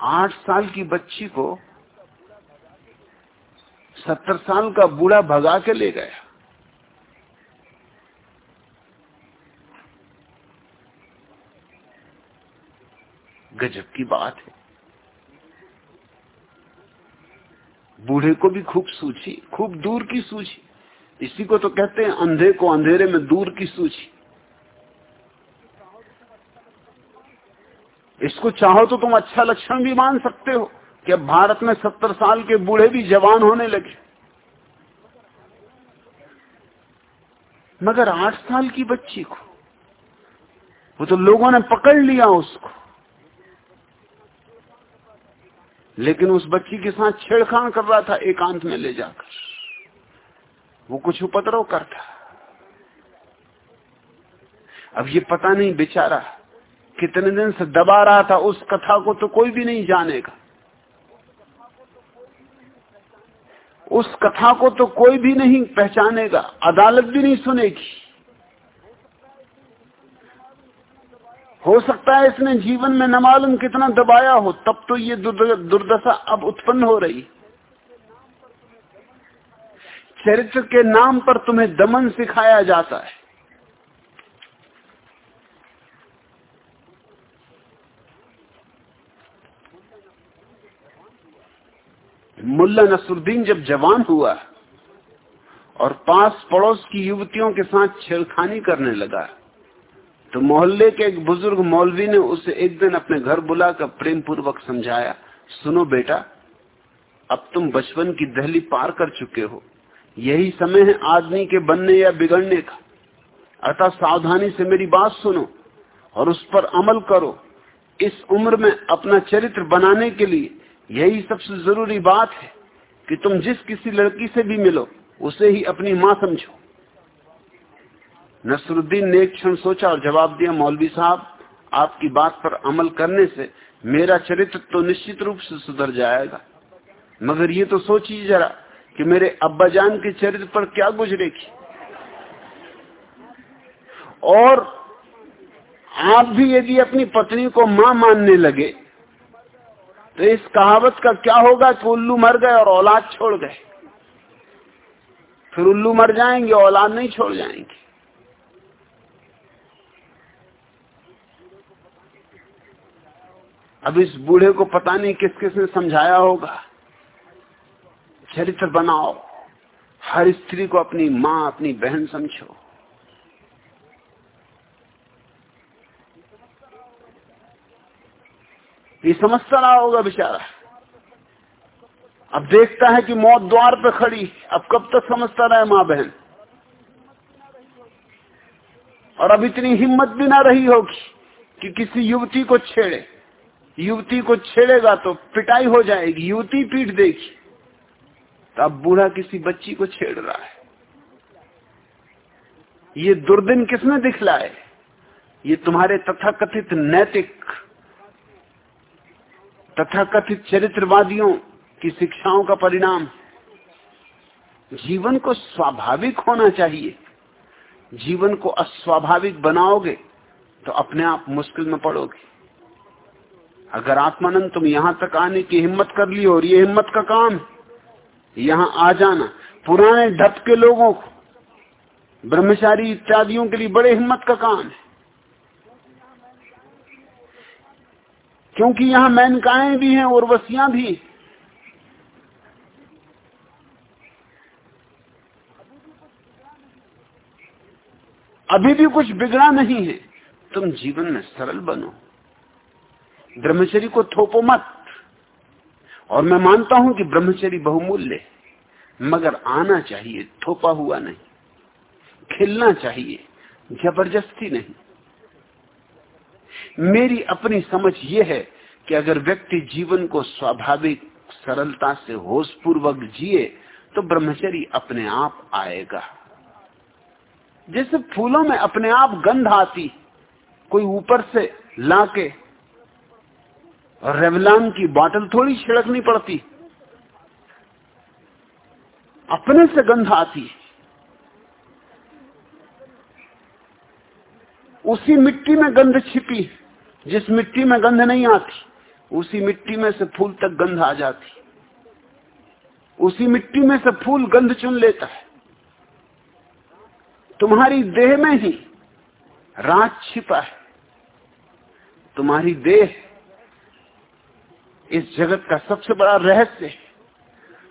आठ साल की बच्ची को सत्तर साल का बूढ़ा भगा के ले गया। गजब की बात है। बूढ़े को भी खूब सूझी, खूब दूर की सूझी। इसी को तो कहते हैं अंधे को अंधेरे में दूर की सूझी। इसको चाहो तो तुम अच्छा लक्षण भी मान सकते हो कि भारत में सत्तर साल के बूढ़े भी जवान होने लगे। मगर आठ साल की बच्ची को, वो तो लोगों ने पकड़ लिया उसको। लेकिन उस बच्ची के साथ छेड़खान कर रहा था एकांत में ले जाकर। वो कुछ उपद्रव करता। अब ये पता नहीं बेचारा कितने दिन से दबा रहा था, उस कथा को तो कोई भी नहीं जानेगा। उस कथा को तो कोई भी नहीं पहचानेगा, अदालत भी नहीं सुनेगी। हो सकता है इसने जीवन में न मालूम कितना दबाया हो, तब तो ये दुर्दशा अब उत्पन्न हो रही। चरित्र के नाम पर तुम्हें दमन सिखाया जाता है। मुल्ला नसरुद्दीन जब जवान हुआ और पास पड़ोस की युवतियों के साथ छेड़खानी करने लगा तो मोहल्ले के एक बुज़ुर्ग मौलवी ने उसे एक दिन अपने घर बुलाकर प्रेम पूर्वक समझाया, सुनो बेटा, अब तुम बचपन की दहली पार कर चुके हो। यही समय है आदमी के बनने या बिगड़ने का। अतः सावधानी से मेरी बात सुनो और उस पर अमल करो। इस उम्र में अपना चरित्र बनाने के लिए यही सबसे ज़रूरी बात है कि तुम जिस किसी लड़की से भी मिलो, उसे ही अपनी माँ समझो। नसरुद्दीन ने एक क्षण सोचा और जवाब दिया, मौलवी साहब, आपकी बात पर अमल करने से मेरा चरित्र तो निश्चित रूप से सुधर जाएगा। मगर ये तो सोचिए जरा कि मेरे अब्बा जान के चरित्र पर क्या गुजरेगी और आप भी यदि अपनी पत्नी को माँ मानने लगे तो इस कहावत का क्या होगा कि उल्लू मर गए और औलाद छोड़ गए। फिर उल्लू मर जाएँगे, औलाद नहीं छोड़ जाएँगे। अब इस बूढ़े को पता नहीं किस किसने समझाया होगा। चरित्र बनाओ। हर स्त्री को अपनी माँ, अपनी बहन समझो। ये समझता रहा होगा बेचारा। अब देखता है कि मौत द्वार पे खड़ी। अब कब तक समझता रहे माँ बहन? और अब इतनी हिम्मत भी ना रही होगी कि किसी युवती को छेड़े। युवती को छेड़ेगा तो पिटाई हो जाएगी, युवती पीट देगी तो अब बूढ़ा किसी बच्ची को छेड़ रहा है। ये दुर्दिन किसने दिखलाए? ये तुम्हारे तथाकथित नैतिक, तथाकथित चरित्रवादियों की शिक्षाओं का परिणाम जीवन को स्वाभाविक होना चाहिए। जीवन को अस्वाभाविक बनाओगे तो अपने आप मुश्किल में पड़ोगे। अगर आत्मानंद तुम यहाँ तक आने की हिम्मत कर ली और ये हिम्मत का काम, यहाँ आ जाना। पुराने ढप के लोगों को, ब्रह्मचारी इत्यादियों के लिए बड़े हिम्मत का काम है। क्योंकि यहाँ मैनकाएँ भी हैं और वसियाँ भी अभी भी कुछ बिगड़ा नहीं है। तुम जीवन में सरल बनो। ब्रह्मचरी को थोपो मत। और मैं मानता हूँ कि ब्रह्मचरी बहुमूल्य मगर आना चाहिए, थोपा हुआ नहीं, खिलना चाहिए, ज़बरदस्ती नहीं। मेरी अपनी समझ यह है कि अगर व्यक्ति जीवन को स्वाभाविक सरलता से होश पूर्वक जिए तो ब्रह्मचरी अपने आप आएगा। जैसे फूलों में अपने आप गंध आती, कोई ऊपर से लाके रेवलान की बोतल थोड़ी छिड़कनी पड़ती। अपने से गंध आती उसी मिट्टी में गंध छिपी जिस मिट्टी में गंध नहीं आती, उसी मिट्टी में से फूल तक गंध आ जाती। उसी मिट्टी में से फूल गंध चुन लेता है। तुम्हारी देह में ही राज छिपा है। तुम्हारी देह इस जगत का सबसे बड़ा रहस्य है।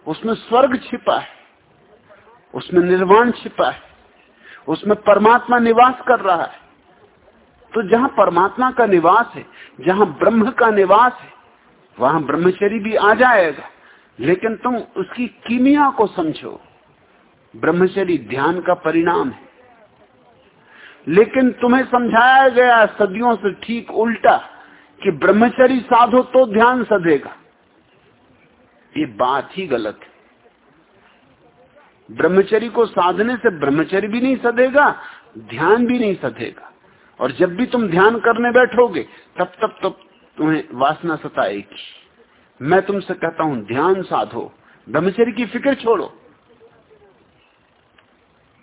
उसमें स्वर्ग छिपा है। उसमें निर्वाण छिपा है। उसमें परमात्मा निवास कर रहा है। तो जहाँ परमात्मा का निवास है, जहाँ ब्रह्म का निवास है, वहाँ ब्रह्मचरी भी आ जाएगा। लेकिन तुम उसकी कीमिया को समझो। ब्रह्मचरी ध्यान का परिणाम है। लेकिन तुम्हें समझाया गया सदियों से ठीक उल्टा कि ब्रह्मचरी साधो तो ध्यान सधेगा। ये बात ही गलत है। ब्रह्मचरी को साधने से ब्रह्मचरी भी नहीं सधेगा, ध्यान भी नहीं सधेगा। और जब भी तुम ध्यान करने बैठोगे, तब तब तब तुम्हें वासना सताएगी। मैं तुमसे कहता हूँ, ध्यान साधो। ब्रह्मचरी की फ़िक्र छोड़ो।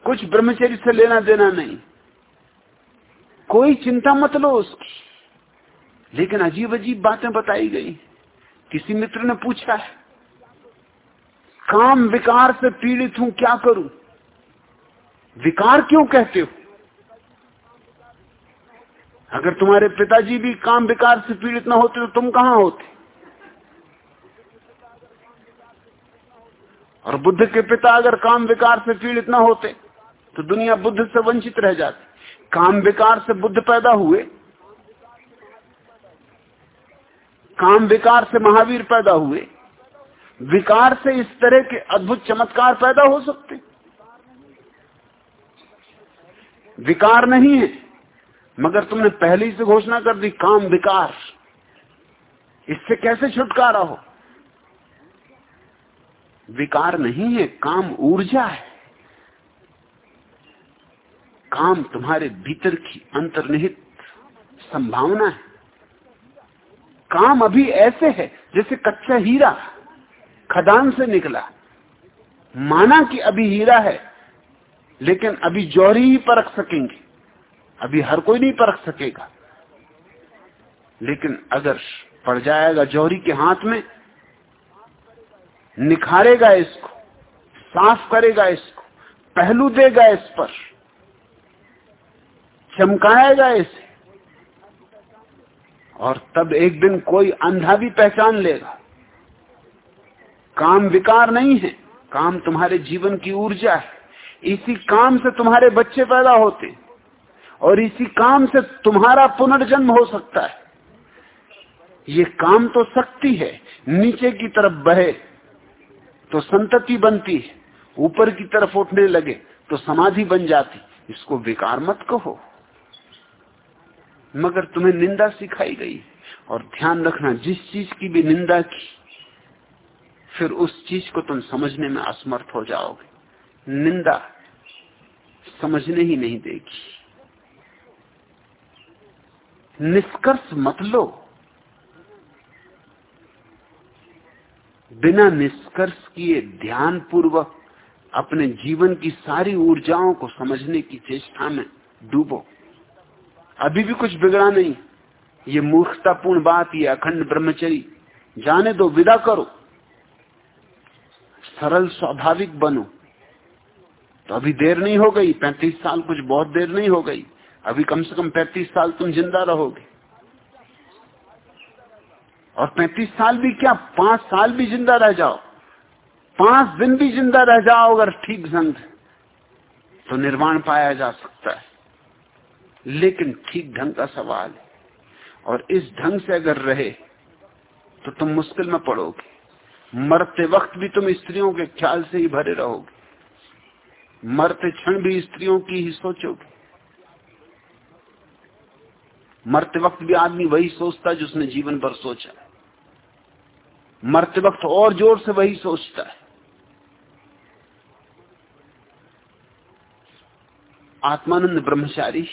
कुछ ब्रह्मचरी से लेना देना नहीं। कोई चिंता मत लो उसकी। लेकिन अजीब अजीब बातें बताई गई। किसी मित्र ने पूछा है, काम विकार से पीड़ित हूँ, क्या करूँ? विकार क्यों कहते हो? अगर तुम्हारे पिताजी भी काम विकार से पीड़ित ना होते तो तुम कहाँ होते? और बुद्ध के पिता अगर काम विकार से पीड़ित ना होते तो दुनिया बुद्ध से वंचित रह जाती। काम विकार से बुद्ध पैदा हुए काम विकार से महावीर पैदा हुए। विकार से इस तरह के अद्भुत चमत्कार पैदा हो सकते। विकार नहीं है, मगर तुमने पहले ही से घोषणा कर दी, काम विकार। इससे कैसे छुटकारा हो? विकार नहीं है, काम ऊर्जा है। काम तुम्हारे भीतर की अंतर्निहित संभावना है। काम अभी ऐसे है जैसे कच्चा हीरा खदान से निकला। माना कि अभी हीरा है, लेकिन अभी जौहरी ही परख सकेंगे। अभी हर कोई नहीं परख सकेगा। लेकिन अगर पड़ जाएगा जौहरी के हाथ में, निखारेगा इसको, साफ़ करेगा इसको, पहलू देगा इस पर, चमकाएगा इसे। और तब एक दिन कोई अंधा भी पहचान लेगा। काम विकार नहीं है, काम तुम्हारे जीवन की ऊर्जा है। इसी काम से तुम्हारे बच्चे पैदा होते और इसी काम से तुम्हारा पुनर्जन्म हो सकता है। ये काम तो शक्ति है, नीचे की तरफ़ बहे तो संतति बनती है, ऊपर की तरफ़ उठने लगे तो समाधि बन जाती, इसको विकार मत कहो। मगर तुम्हें निंदा सिखाई गई और ध्यान रखना, जिस चीज़ की भी निंदा की, फिर उस चीज़ को तुम समझने में असमर्थ हो जाओगे। निंदा समझने ही नहीं देगी। निष्कर्ष मत लो। बिना निष्कर्ष किए ध्यान पूर्वक अपने जीवन की सारी ऊर्जाओं को समझने की चेष्टा में डूबो। अभी भी कुछ बिगड़ा नहीं। ये मूर्खतापूर्ण बात, ये अखंड ब्रह्मचरी। जाने दो, विदा करो। सरल, स्वाभाविक बनो। तो अभी देर नहीं हो गई, पैंतीस साल कुछ बहुत देर नहीं हो गई। अभी कम से कम पैंतीस साल तुम ज़िंदा रहोगे। और पैंतीस साल भी क्या? पाँच साल भी ज़िंदा रह जाओ। पाँच दिन भी ज़िंदा रह जाओ अगर ठीक ढंग तो निर्वाण पाया जा सकता है। लेकिन ठीक ढंग का सवाल है। और इस ढंग से अगर रहे तो तुम मुश्किल में पड़ोगे। मरते वक्त भी तुम स्त्रियों के ख्याल से ही भरे रहोगे। मरते क्षण भी स्त्रियों की ही सोचोगे। मरते वक्त भी आदमी वही सोचता है जिसने जीवन भर सोचा मरते वक्त और ज़ोर से वही सोचता है। आत्मानंद ब्रह्मचारी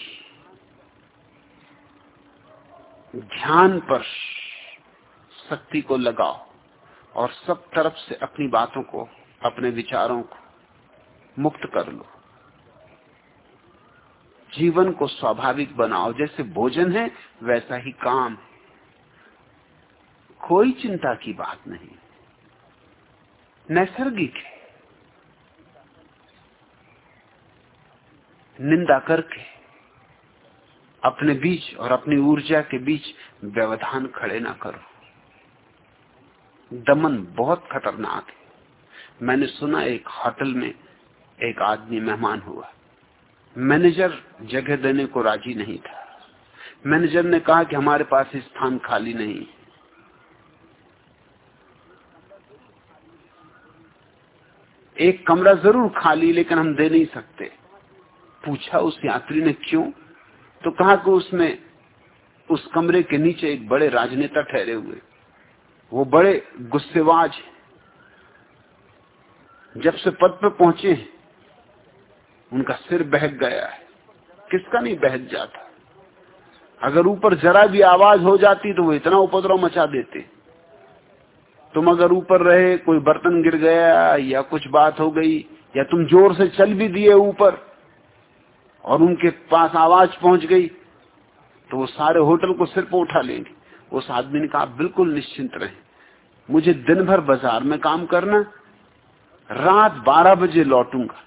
ध्यान पर शक्ति को लगाओ और सब तरफ़ से अपनी बातों को, अपने विचारों को मुक्त कर लो। जीवन को स्वाभाविक बनाओ। जैसे भोजन है, वैसा ही काम कोई चिंता की बात नहीं। नैसर्गिक है। निंदा करके अपने बीच और अपनी ऊर्जा के बीच व्यवधान खड़े ना करो। दमन बहुत खतरनाक है। मैंने सुना एक होटल में एक आदमी मेहमान हुआ। मैनेजर जगह देने को राज़ी नहीं था। मैनेजर ने कहा कि हमारे पास स्थान खाली नहीं एक कमरा ज़रूर खाली, लेकिन हम दे नहीं सकते। पूछा उस यात्री ने क्यों? तो कहा कि उसमें, उस कमरे के नीचे एक बड़े राजनेता ठहरे हुए। वो बड़े गुस्सेवाज जब से पद पर पहुँचे हैं, उनका सिर बहक गया है। किसका नहीं बहक जाता? अगर ऊपर जरा भी आवाज़ हो जाती तो वो इतना उपद्रव मचा देते। तुम अगर ऊपर रहे, कोई बर्तन गिर गया या कुछ बात हो गई, या तुम ज़ोर से चल भी दिए ऊपर और उनके पास आवाज़ पहुँच गई तो वो सारे होटल को सिर पर उठा लेंगे। उस आदमी ने कहा, बिल्कुल निश्चिंत रहे। मुझे दिन भर बाज़ार में काम करना, रात बारह बजे लौटूँगा।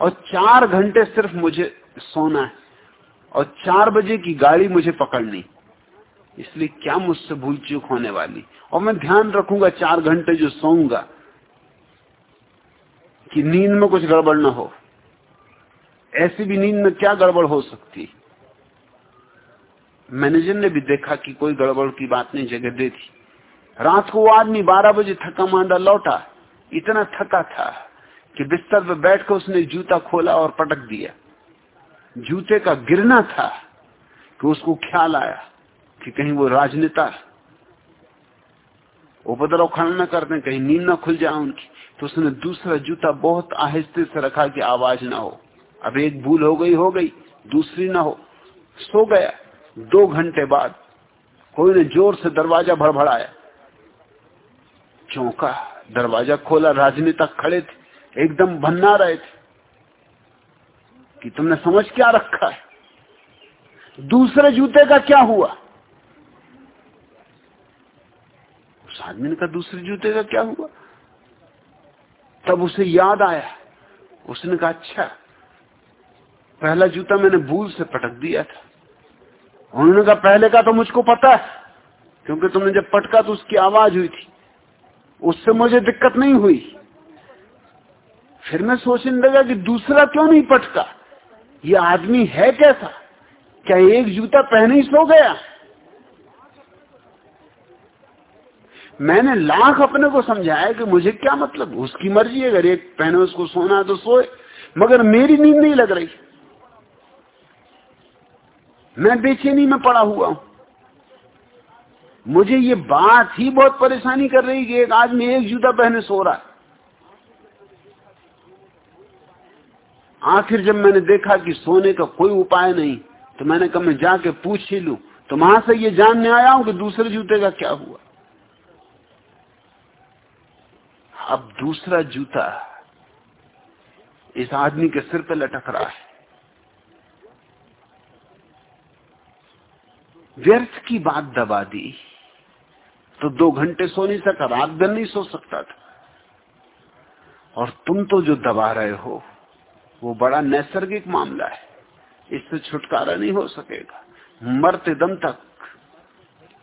और चार घंटे सिर्फ़ मुझे सोना है, और चार बजे की गाड़ी मुझे पकड़नी। इसलिए क्या मुझसे भूल चूक होने वाली? और मैं ध्यान रखूँगा, चार घंटे जो सोऊँगा, कि नींद में कुछ गड़बड़ ना हो। ऐसी भी नींद में क्या गड़बड़ हो सकती? मैनेजर ने भी देखा कि कोई गड़बड़ की बात नहीं जगह दे थी रात को वो आदमी बारह बजे थका मांडा लौटा। इतना थका था कि बिस्तर पर बैठकर उसने जूता खोला और पटक दिया। जूते का गिरना था कि उसको ख्याल आया कि कहीं वो राजनेता उपद्रव खड़ा न करते, कहीं नींद न खुल जाए उनकी। तो उसने दूसरा जूता बहुत आहिस्ते से रखा कि आवाज़ ना हो। अब एक भूल हो गई हो गई, दूसरी ना हो। सो गया। दो घंटे बाद कोई ने ज़ोर से दरवाज़ा भड़भड़ाया। चौंका। दरवाज़ा खोला, राजनेता खड़े थे, एकदम भन्ना रहे थे कि तुमने समझ क्या रखा है? दूसरे जूते का क्या हुआ? उस आदमी ने कहा, दूसरे जूते का क्या हुआ? तब उसे याद आया। उसने कहा अच्छा पहला जूता मैंने भूल से पटक दिया था। उन्होंने कहा, पहले का तो मुझको पता है, क्योंकि तुमने जब पटका तो उसकी आवाज़ हुई थी। उससे मुझे दिक्कत नहीं हुई। फिर मैं सोचने लगा कि दूसरा क्यों नहीं पटका? ये आदमी है कैसा? क्या एक जूता पहने ही सो गया? मैंने लाख अपने को समझाया कि मुझे क्या मतलब? उसकी मर्ज़ी है अगर एक पहने उसको सोना है तो सोए, मगर मेरी नींद नहीं लग रही। मैं बेचैनी में पड़ा हुआ हूँ। मुझे ये बात ही बहुत परेशानी कर रही कि एक आदमी एक जूता पहने सो रहा है। आखिर जब मैंने देखा कि सोने का कोई उपाय नहीं तो मैंने कहा, मैं जाके पूछ ही लू। तो वहाँ से ये जानने आया हूँ कि दूसरे जूते का क्या हुआ। अब दूसरा जूता इस आदमी के सिर पर लटक रहा है। व्यर्थ की बात दबा दी। तो दो घंटे सो नहीं सका रात भर नहीं सो सकता था। और तुम तो जो दबा रहे हो, वो बड़ा नैसर्गिक मामला है। इससे छुटकारा नहीं हो सकेगा। मरते दम तक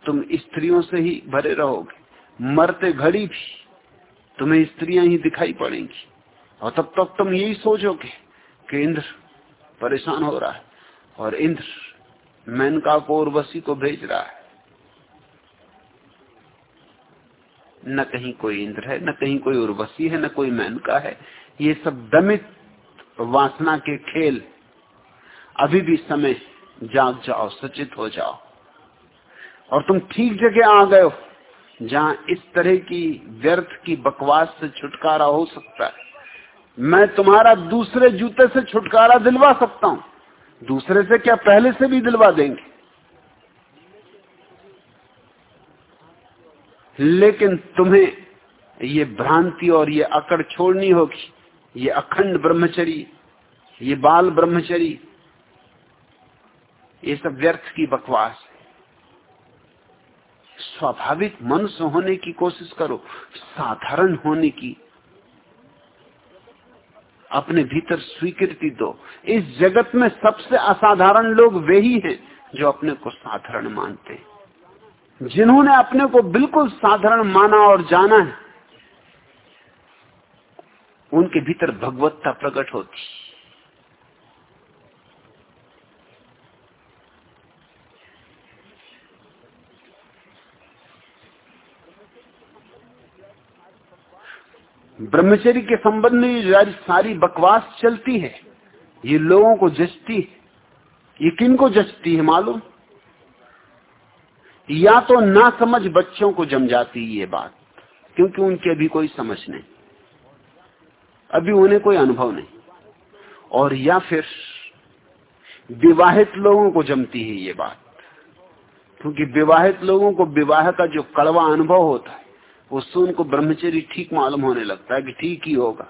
तुम स्त्रियों से ही भरे रहोगे। मरते घड़ी भी तुम्हें स्त्रियाँ ही दिखाई पड़ेंगी। और तब तक तुम यही सोचोगे कि इंद्र परेशान हो रहा है और इंद्र मेनका को उर्वशी को भेज रहा है। न कहीं कोई इंद्र है, न कहीं कोई उर्वशी है, न कोई मेनका है। ये सब दमित वासना के खेल। अभी भी समय जाग जाओ, सचेत हो जाओ। और तुम ठीक जगह आ गए हो, जहाँ इस तरह की व्यर्थ की बकवास से छुटकारा हो सकता है। मैं तुम्हारा दूसरे जूते से छुटकारा दिलवा सकता हूँ। दूसरे से क्या पहले से भी दिलवा देंगे? लेकिन तुम्हें ये भ्रांति और ये अकड़ छोड़नी होगी। ये अखंड ब्रह्मचरी, ये बाल ब्रह्मचरी, ये सब व्यर्थ की बकवास है। स्वाभाविक मनुष्य होने की कोशिश करो, साधारण होने की अपने भीतर स्वीकृति दो। इस जगत में सबसे असाधारण लोग वे ही हैं जो अपने को साधारण मानते हैं। जिन्होंने अपने को बिल्कुल साधारण माना और जाना है। उनके भीतर भगवत्ता प्रकट होती। ब्रह्मचर्य के संबंध में सारी बकवास चलती है, ये लोगों को जचती है। ये किन को जचती है मालूम? या तो ना समझ बच्चों को जम जाती ये बात, क्योंकि उनकी अभी कोई समझ नहीं। अभी उन्हें कोई अनुभव नहीं। और या फिर विवाहित लोगों को जमती है ये बात, क्योंकि विवाहित लोगों को विवाह का जो कड़वा अनुभव होता है उससे उनको ब्रह्मचर्य ठीक मालूम होने लगता है कि ठीक ही होगा।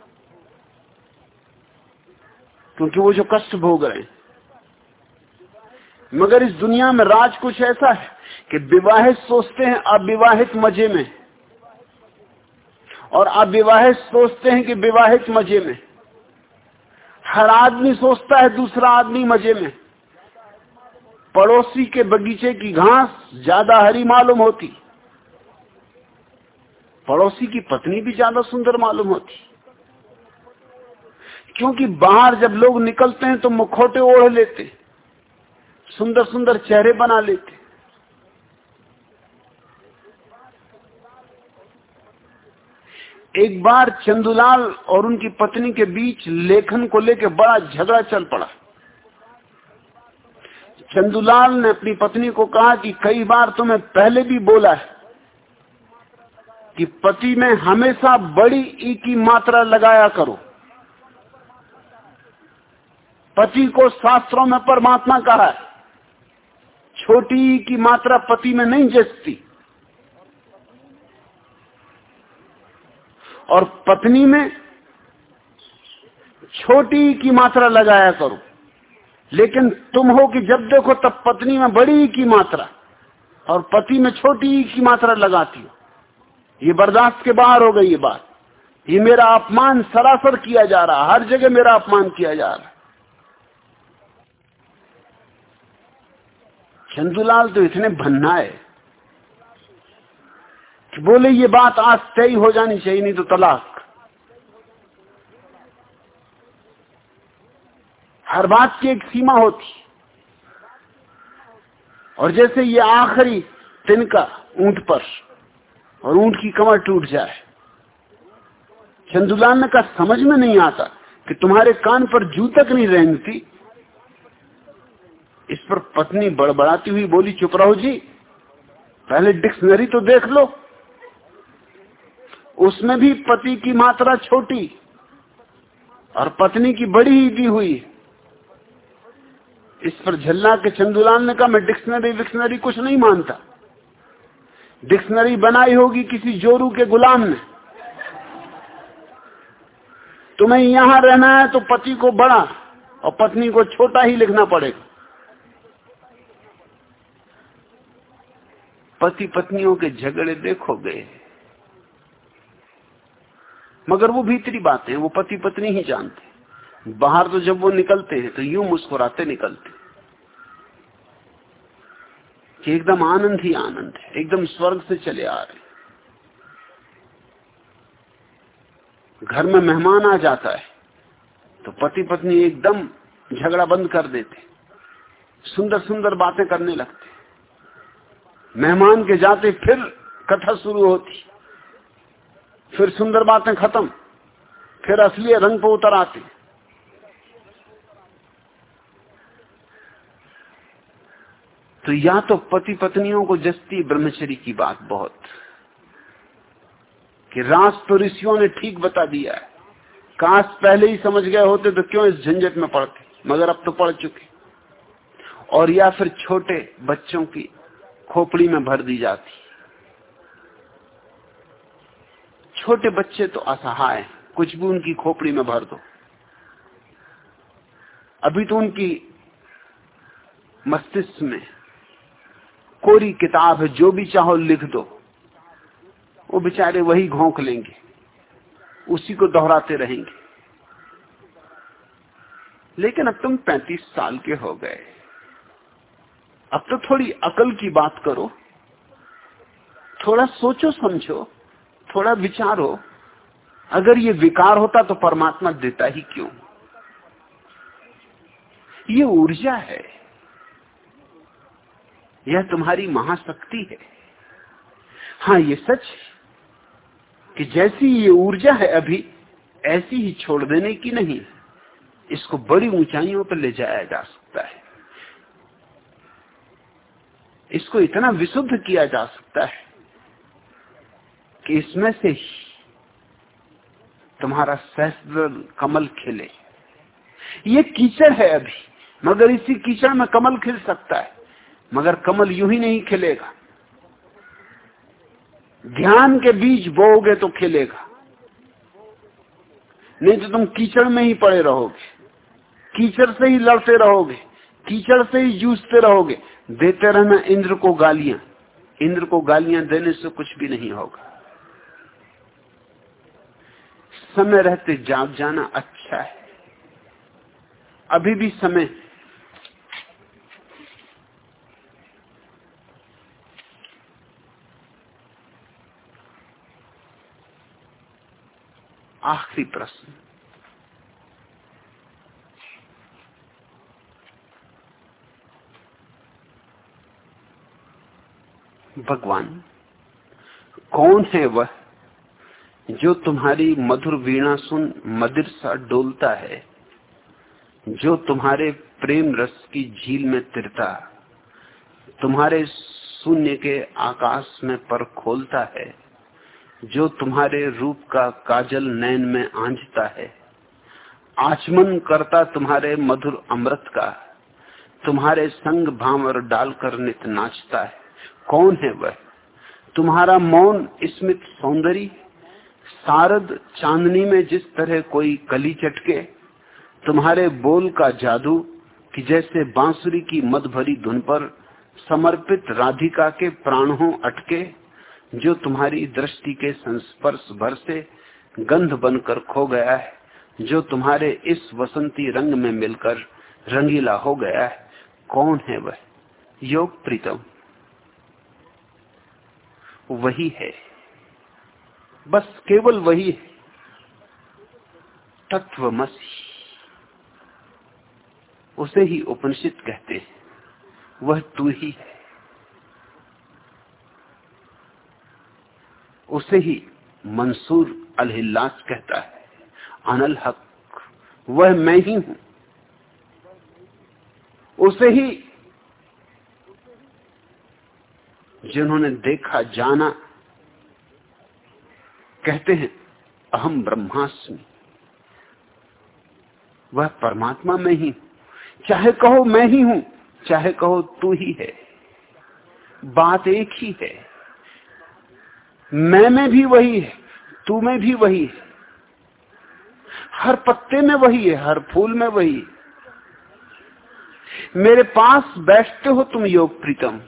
क्योंकि वो जो कष्ट भोग रहे हैं। मगर इस दुनिया में राज कुछ ऐसा है कि विवाहित सोचते हैं, अविवाहित मज़े में। और अविवाहित सोचते हैं कि विवाहित मज़े में। हर आदमी सोचता है दूसरा आदमी मज़े में। पड़ोसी के बगीचे की घास ज़्यादा हरी मालूम होती। पड़ोसी की पत्नी भी ज़्यादा सुंदर मालूम होती। क्योंकि बाहर जब लोग निकलते हैं तो मुखौटे ओढ़ लेते सुंदर सुंदर चेहरे बना लेते। एक बार चंदुलाल और उनकी पत्नी के बीच लेखन को लेकर बड़ा झगड़ा चल पड़ा। चंदुलाल ने अपनी पत्नी को कहा कि कई बार तुम्हें पहले भी बोला है कि पति में हमेशा बड़ी ई की मात्रा लगाया करो। पति को शास्त्रों में परमात्मा कहा है, छोटी ई की मात्रा पति में नहीं जचती और पत्नी में छोटी की मात्रा लगाया करो। लेकिन तुम हो कि जब देखो तब पत्नी में बड़ी की मात्रा, और पति में छोटी ई की मात्रा लगाती हो। ये बर्दाश्त के बाहर हो गई ये बात। ये मेरा अपमान सरासर किया जा रहा, हर जगह मेरा अपमान किया जा रहा। चंदूलाल तो इतने भन्ना है कि बोले, ये बात आज तय हो जानी चाहिए, नहीं तो तलाक। हर बात की एक सीमा होती। और जैसे ये आखिरी तिनका ऊँट पर और ऊँट की कमर टूट जाए। चंदुलाल ने कहा समझ में नहीं आता कि तुम्हारे कान पर जू तक नहीं रहती इस पर पत्नी बड़बड़ाती हुई बोली, चुप रहो जी, पहले डिक्शनरी तो देख लो। उसमें भी पति की मात्रा छोटी और पत्नी की बड़ी ही दी हुई इस पर झल्ला के चंदुलाल ने कहा, मैं डिक्शनरी विक्शनरी कुछ नहीं मानता। डिक्शनरी बनाई होगी किसी जोरू के गुलाम ने। तुम्हें यहाँ रहना है तो पति को बड़ा और पत्नी को छोटा ही लिखना पड़ेगा। पति पत्नियों के झगड़े देखोगे। मगर वो भीतरी बातें, वो पति पत्नी ही जानते। बाहर तो जब वो निकलते हैं तो यूँ मुस्कुराते निकलते कि एकदम आनंद ही आनंद है, एकदम स्वर्ग से चले आ रहे घर में मेहमान आ जाता है तो पति पत्नी एकदम झगड़ा बंद कर देते सुंदर सुंदर बातें करने लगते मेहमान के जाते फिर कथा शुरू होती, फिर सुंदर बातें खत्म, फिर असली रंग पर उतर आते। तो या तो पति पत्नियों को जस्ती ब्रह्मचरी की बात बहुत, कि रास तो ऋषियों ने ठीक बता दिया है। काश पहले ही समझ गए होते तो क्यों इस झंझट में पड़ते? मगर अब तो पड़ चुके। और या फिर छोटे बच्चों की खोपड़ी में भर दी जाती। छोटे बच्चे तो असहाय कुछ भी उनकी खोपड़ी में भर दो। अभी तो उनकी मस्तिष्क में कोरी किताब है, जो भी चाहो लिख दो। वो बेचारे वही घोंक लेंगे। उसी को दोहराते रहेंगे। लेकिन अब तुम पैंतीस साल के हो गए। अब तो थोड़ी अकल की बात करो। थोड़ा सोचो, समझो। थोड़ा विचारो। अगर ये विकार होता तो परमात्मा देता ही क्यों? ये ऊर्जा है। यह तुम्हारी महाशक्ति है। हाँ ये सच कि जैसी ये ऊर्जा है अभी, ऐसी ही छोड़ देने की नहीं, इसको बड़ी ऊंचाइयों पर ले जाया जा सकता है। इसको इतना विशुद्ध किया जा सकता है कि इसमें से तुम्हारा सहस्त्र कमल खिले। ये कीचड़ है अभी, मगर इसी कीचड़ में कमल खिल सकता है। मगर कमल यूँ ही नहीं खिलेगा। ध्यान के बीज बोओगे तो खिलेगा। नहीं तो तुम कीचड़ में ही पड़े रहोगे। कीचड़ से ही लड़ते रहोगे। कीचड़ से ही जूझते रहोगे। देते रहना इंद्र को गालियाँ। इंद्र को गालियाँ देने से कुछ भी नहीं होगा। समय रहते जाग जाना अच्छा है। अभी भी समय आखिरी प्रश्न। भगवान, कौन है वह जो तुम्हारी मधुर वीणा सुन मदिर सा डोलता है, जो तुम्हारे प्रेम रस की झील में तिरता, तुम्हारे शून्य के आकाश में पर खोलता है? जो तुम्हारे रूप का काजल नैन में आंजता है। आचमन करता तुम्हारे मधुर अमृत का। तुम्हारे संग भावर डालकर नित नाचता है। कौन है वह? तुम्हारा मौन स्मित सौंदर्य। सारद चांदनी में जिस तरह कोई कली चटके, तुम्हारे बोल का जादू कि जैसे बांसुरी की मद भरी धुन पर समर्पित राधिका के प्राण हो अटके जो तुम्हारी दृष्टि के संस्पर्श भर से गंध बनकर खो गया है, जो तुम्हारे इस वसंती रंग में मिलकर रंगीला हो गया है, कौन है वह? योग प्रीतम। वही है। बस केवल वही है। तत्वमसी। उसे ही उपनिषद कहते हैं। वह तू ही है। उसे ही मंसूर अलहिल्लास कहता है। अनल हक, वह मैं ही हूँ। उसे ही जिन्होंने देखा, जाना, कहते हैं, अहम ब्रह्मास्मि। वह परमात्मा में ही चाहे कहो मैं ही हूँ, चाहे कहो तू ही है। बात एक ही है। मैं में भी वही है तू में भी वही है। हर पत्ते में वही है, हर फूल में वही है। मेरे पास बैठते हो तुम योग प्रीतम।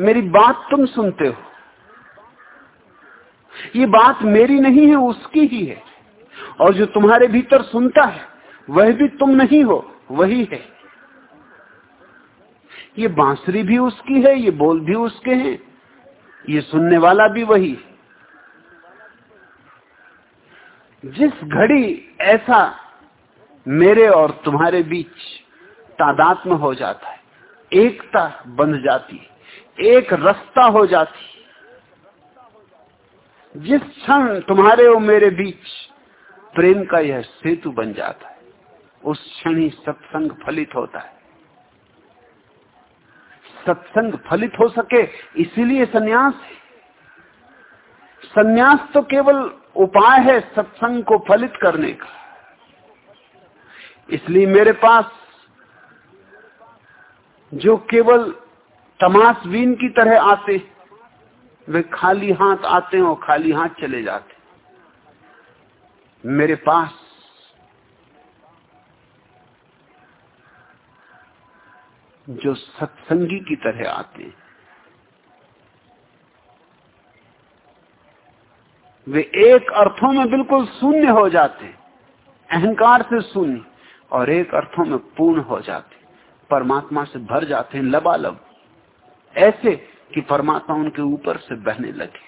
मेरी बात तुम सुनते हो। ये बात मेरी नहीं है, उसकी ही है। और जो तुम्हारे भीतर सुनता है, वह भी तुम नहीं हो, वही है। ये बांसुरी भी उसकी है, ये बोल भी उसके हैं। ये सुनने वाला भी वही। जिस घड़ी ऐसा मेरे और तुम्हारे बीच तादात्म हो जाता है, एकता बंध जाती एक रास्ता हो जाती जिस क्षण तुम्हारे और मेरे बीच प्रेम का यह सेतु बन जाता है, उस क्षण ही सत्संग फलित होता है। सत्संग फलित हो सके, इसीलिए सन्यास सन्यास तो केवल उपाय है सत्संग को फलित करने का। इसलिए मेरे पास जो केवल तमाशवीन की तरह आते, वे खाली हाथ आते हैं और खाली हाथ चले जाते। मेरे पास जो सत्संगी की तरह आते हैं। वे एक अर्थों में बिल्कुल शून्य हो जाते अहंकार से शून्य और एक अर्थों में पूर्ण हो जाते परमात्मा से भर जाते हैं लबालब। ऐसे कि परमात्मा उनके ऊपर से बहने लगे।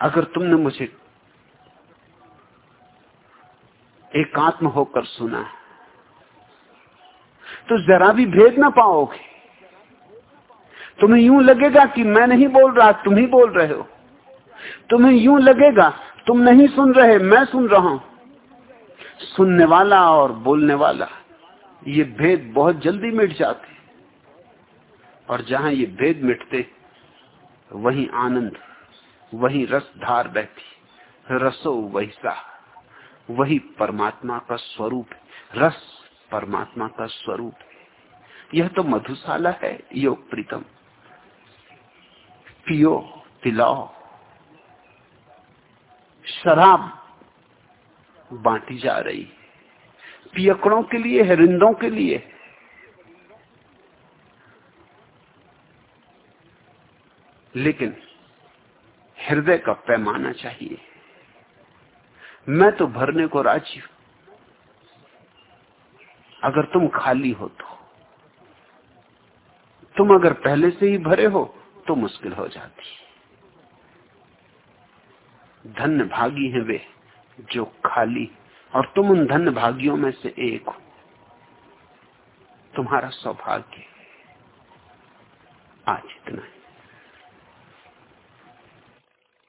अगर तुमने मुझे एकात्म होकर सुना है। तो जरा भी भेद ना पाओगे। तुम्हें यूँ लगेगा कि मैं नहीं बोल रहा, तुम ही बोल रहे हो। तुम्हें यूँ लगेगा, तुम नहीं सुन रहे, मैं सुन रहा हूँ। सुनने वाला और बोलने वाला, ये भेद बहुत जल्दी मिट जाते और जहाँ ये भेद मिटते, वही आनंद, वही रस धार बहती, रसो वैसा वही परमात्मा का स्वरूप है। रस परमात्मा का स्वरूप है। यह तो मधुशाला है, योग प्रीतम। पियो, पिलाओ। शराब बांटी जा रही है। पियकड़ों के लिए है, रिंदों के लिए लेकिन हृदय का पैमाना चाहिए। मैं तो भरने को राज़ी हूँ। अगर तुम खाली हो तो। तुम अगर पहले से ही भरे हो तो मुश्किल हो जाती धन्य भागी है वे जो खाली और तुम उन धन्य भागियों में से एक हो। तुम्हारा सौभाग्य आज इतना है।